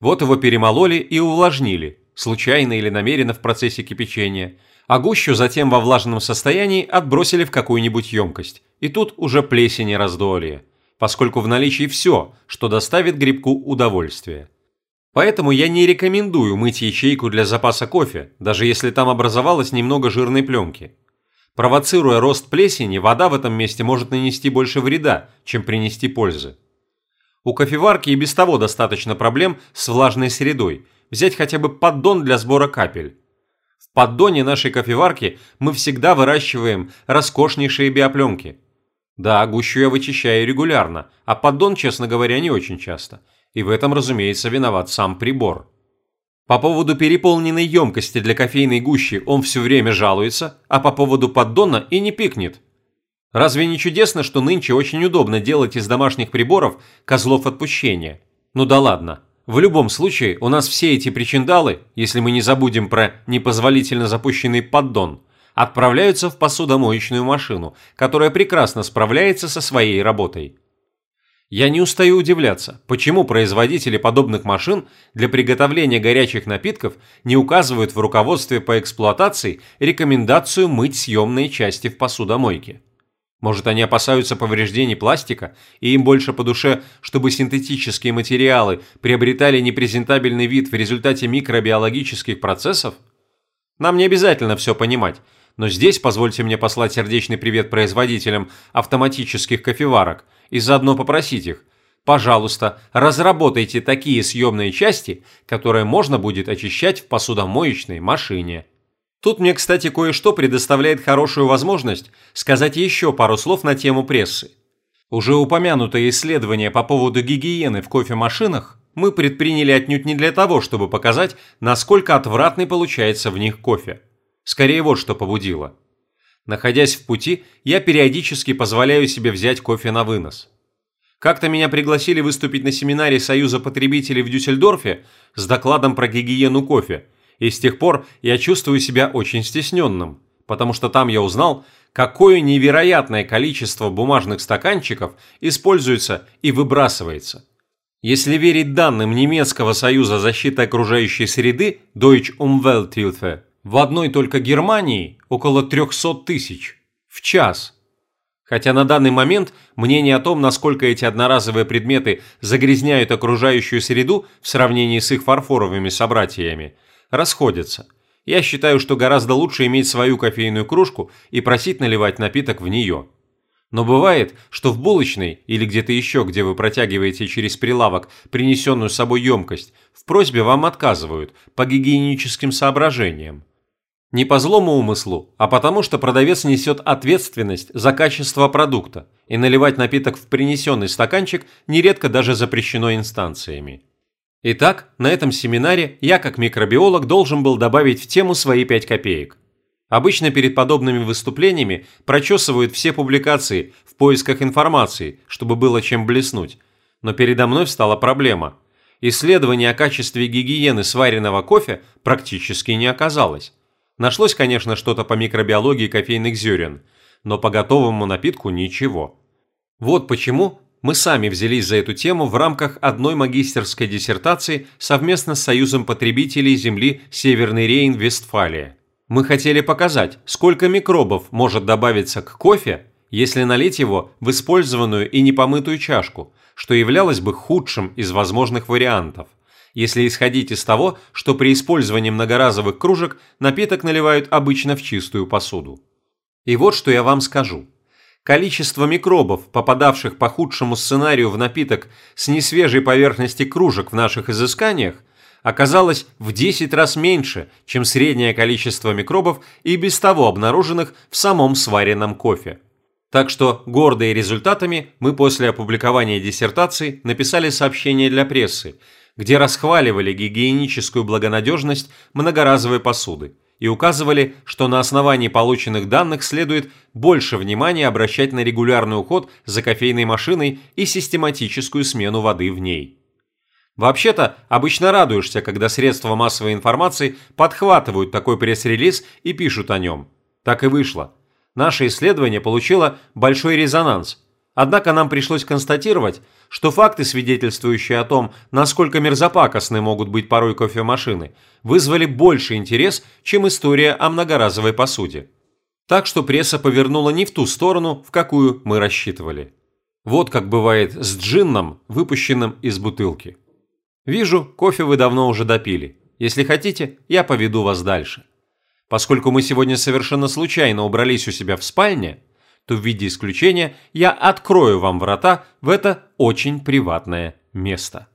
[SPEAKER 1] Вот его перемололи и увлажнили, случайно или намеренно в процессе кипячения, а гущу затем во влажном состоянии отбросили в какую-нибудь емкость, и тут уже плесень и раздолье, поскольку в наличии все, что доставит грибку удовольствие. Поэтому я не рекомендую мыть ячейку для запаса кофе, даже если там образовалось немного жирной пленки. Провоцируя рост плесени, вода в этом месте может нанести больше вреда, чем принести пользы. У кофеварки и без того достаточно проблем с влажной средой. Взять хотя бы поддон для сбора капель. В поддоне нашей кофеварки мы всегда выращиваем роскошнейшие биопленки. Да, гущу я вычищаю регулярно, а поддон, честно говоря, не очень часто. И в этом, разумеется, виноват сам прибор. По поводу переполненной емкости для кофейной гущи он все время жалуется, а по поводу поддона и не пикнет. Разве не чудесно, что нынче очень удобно делать из домашних приборов козлов отпущения? Ну да ладно. В любом случае, у нас все эти причиндалы, если мы не забудем про непозволительно запущенный поддон, отправляются в посудомоечную машину, которая прекрасно справляется со своей работой. Я не устаю удивляться, почему производители подобных машин для приготовления горячих напитков не указывают в руководстве по эксплуатации рекомендацию мыть съемные части в посудомойке. Может, они опасаются повреждений пластика, и им больше по душе, чтобы синтетические материалы приобретали непрезентабельный вид в результате микробиологических процессов? Нам не обязательно все понимать, но здесь позвольте мне послать сердечный привет производителям автоматических кофеварок – и заодно попросить их, пожалуйста, разработайте такие съемные части, которые можно будет очищать в посудомоечной машине. Тут мне, кстати, кое-что предоставляет хорошую возможность сказать еще пару слов на тему прессы. Уже упомянутое исследование по поводу гигиены в кофемашинах мы предприняли отнюдь не для того, чтобы показать, насколько отвратный получается в них кофе. Скорее вот что побудило – Находясь в пути, я периодически позволяю себе взять кофе на вынос. Как-то меня пригласили выступить на семинаре Союза потребителей в Дюссельдорфе с докладом про гигиену кофе, и с тех пор я чувствую себя очень стесненным, потому что там я узнал, какое невероятное количество бумажных стаканчиков используется и выбрасывается. Если верить данным немецкого союза защиты окружающей среды Deutsche Umwelthilfe, в одной только Германии около 300 тысяч в час. Хотя на данный момент мнение о том, насколько эти одноразовые предметы загрязняют окружающую среду в сравнении с их фарфоровыми собратьями, расходятся. Я считаю, что гораздо лучше иметь свою кофейную кружку и просить наливать напиток в нее. Но бывает, что в булочной или где-то еще, где вы протягиваете через прилавок принесенную с собой емкость, в просьбе вам отказывают по гигиеническим соображениям. Не по злому умыслу, а потому что продавец несет ответственность за качество продукта, и наливать напиток в принесенный стаканчик нередко даже запрещено инстанциями. Итак, на этом семинаре я как микробиолог должен был добавить в тему свои 5 копеек. Обычно перед подобными выступлениями прочесывают все публикации в поисках информации, чтобы было чем блеснуть. Но передо мной встала проблема. Исследования о качестве гигиены сваренного кофе практически не оказалось. Нашлось, конечно, что-то по микробиологии кофейных зерен, но по готовому напитку ничего. Вот почему мы сами взялись за эту тему в рамках одной магистерской диссертации совместно с Союзом потребителей земли Северный Рейн-Вестфалия. Мы хотели показать, сколько микробов может добавиться к кофе, если налить его в использованную и непомытую чашку, что являлось бы худшим из возможных вариантов, если исходить из того, что при использовании многоразовых кружек напиток наливают обычно в чистую посуду. И вот что я вам скажу. Количество микробов, попадавших по худшему сценарию в напиток с несвежей поверхности кружек в наших изысканиях, оказалось в 10 раз меньше, чем среднее количество микробов и без того обнаруженных в самом сваренном кофе. Так что, гордые результатами, мы после опубликования диссертации написали сообщение для прессы, где расхваливали гигиеническую благонадежность многоразовой посуды и указывали, что на основании полученных данных следует больше внимания обращать на регулярный уход за кофейной машиной и систематическую смену воды в ней. Вообще-то, обычно радуешься, когда средства массовой информации подхватывают такой пресс-релиз и пишут о нем. Так и вышло. Наше исследование получило большой резонанс. Однако нам пришлось констатировать, что факты, свидетельствующие о том, насколько мерзопакостны могут быть порой кофемашины, вызвали больше интерес, чем история о многоразовой посуде. Так что пресса повернула не в ту сторону, в какую мы рассчитывали. Вот как бывает с джинном, выпущенным из бутылки. Вижу, кофе вы давно уже допили. Если хотите, я поведу вас дальше. Поскольку мы сегодня совершенно случайно убрались у себя в спальне, то в виде исключения я открою вам врата в это очень приватное место.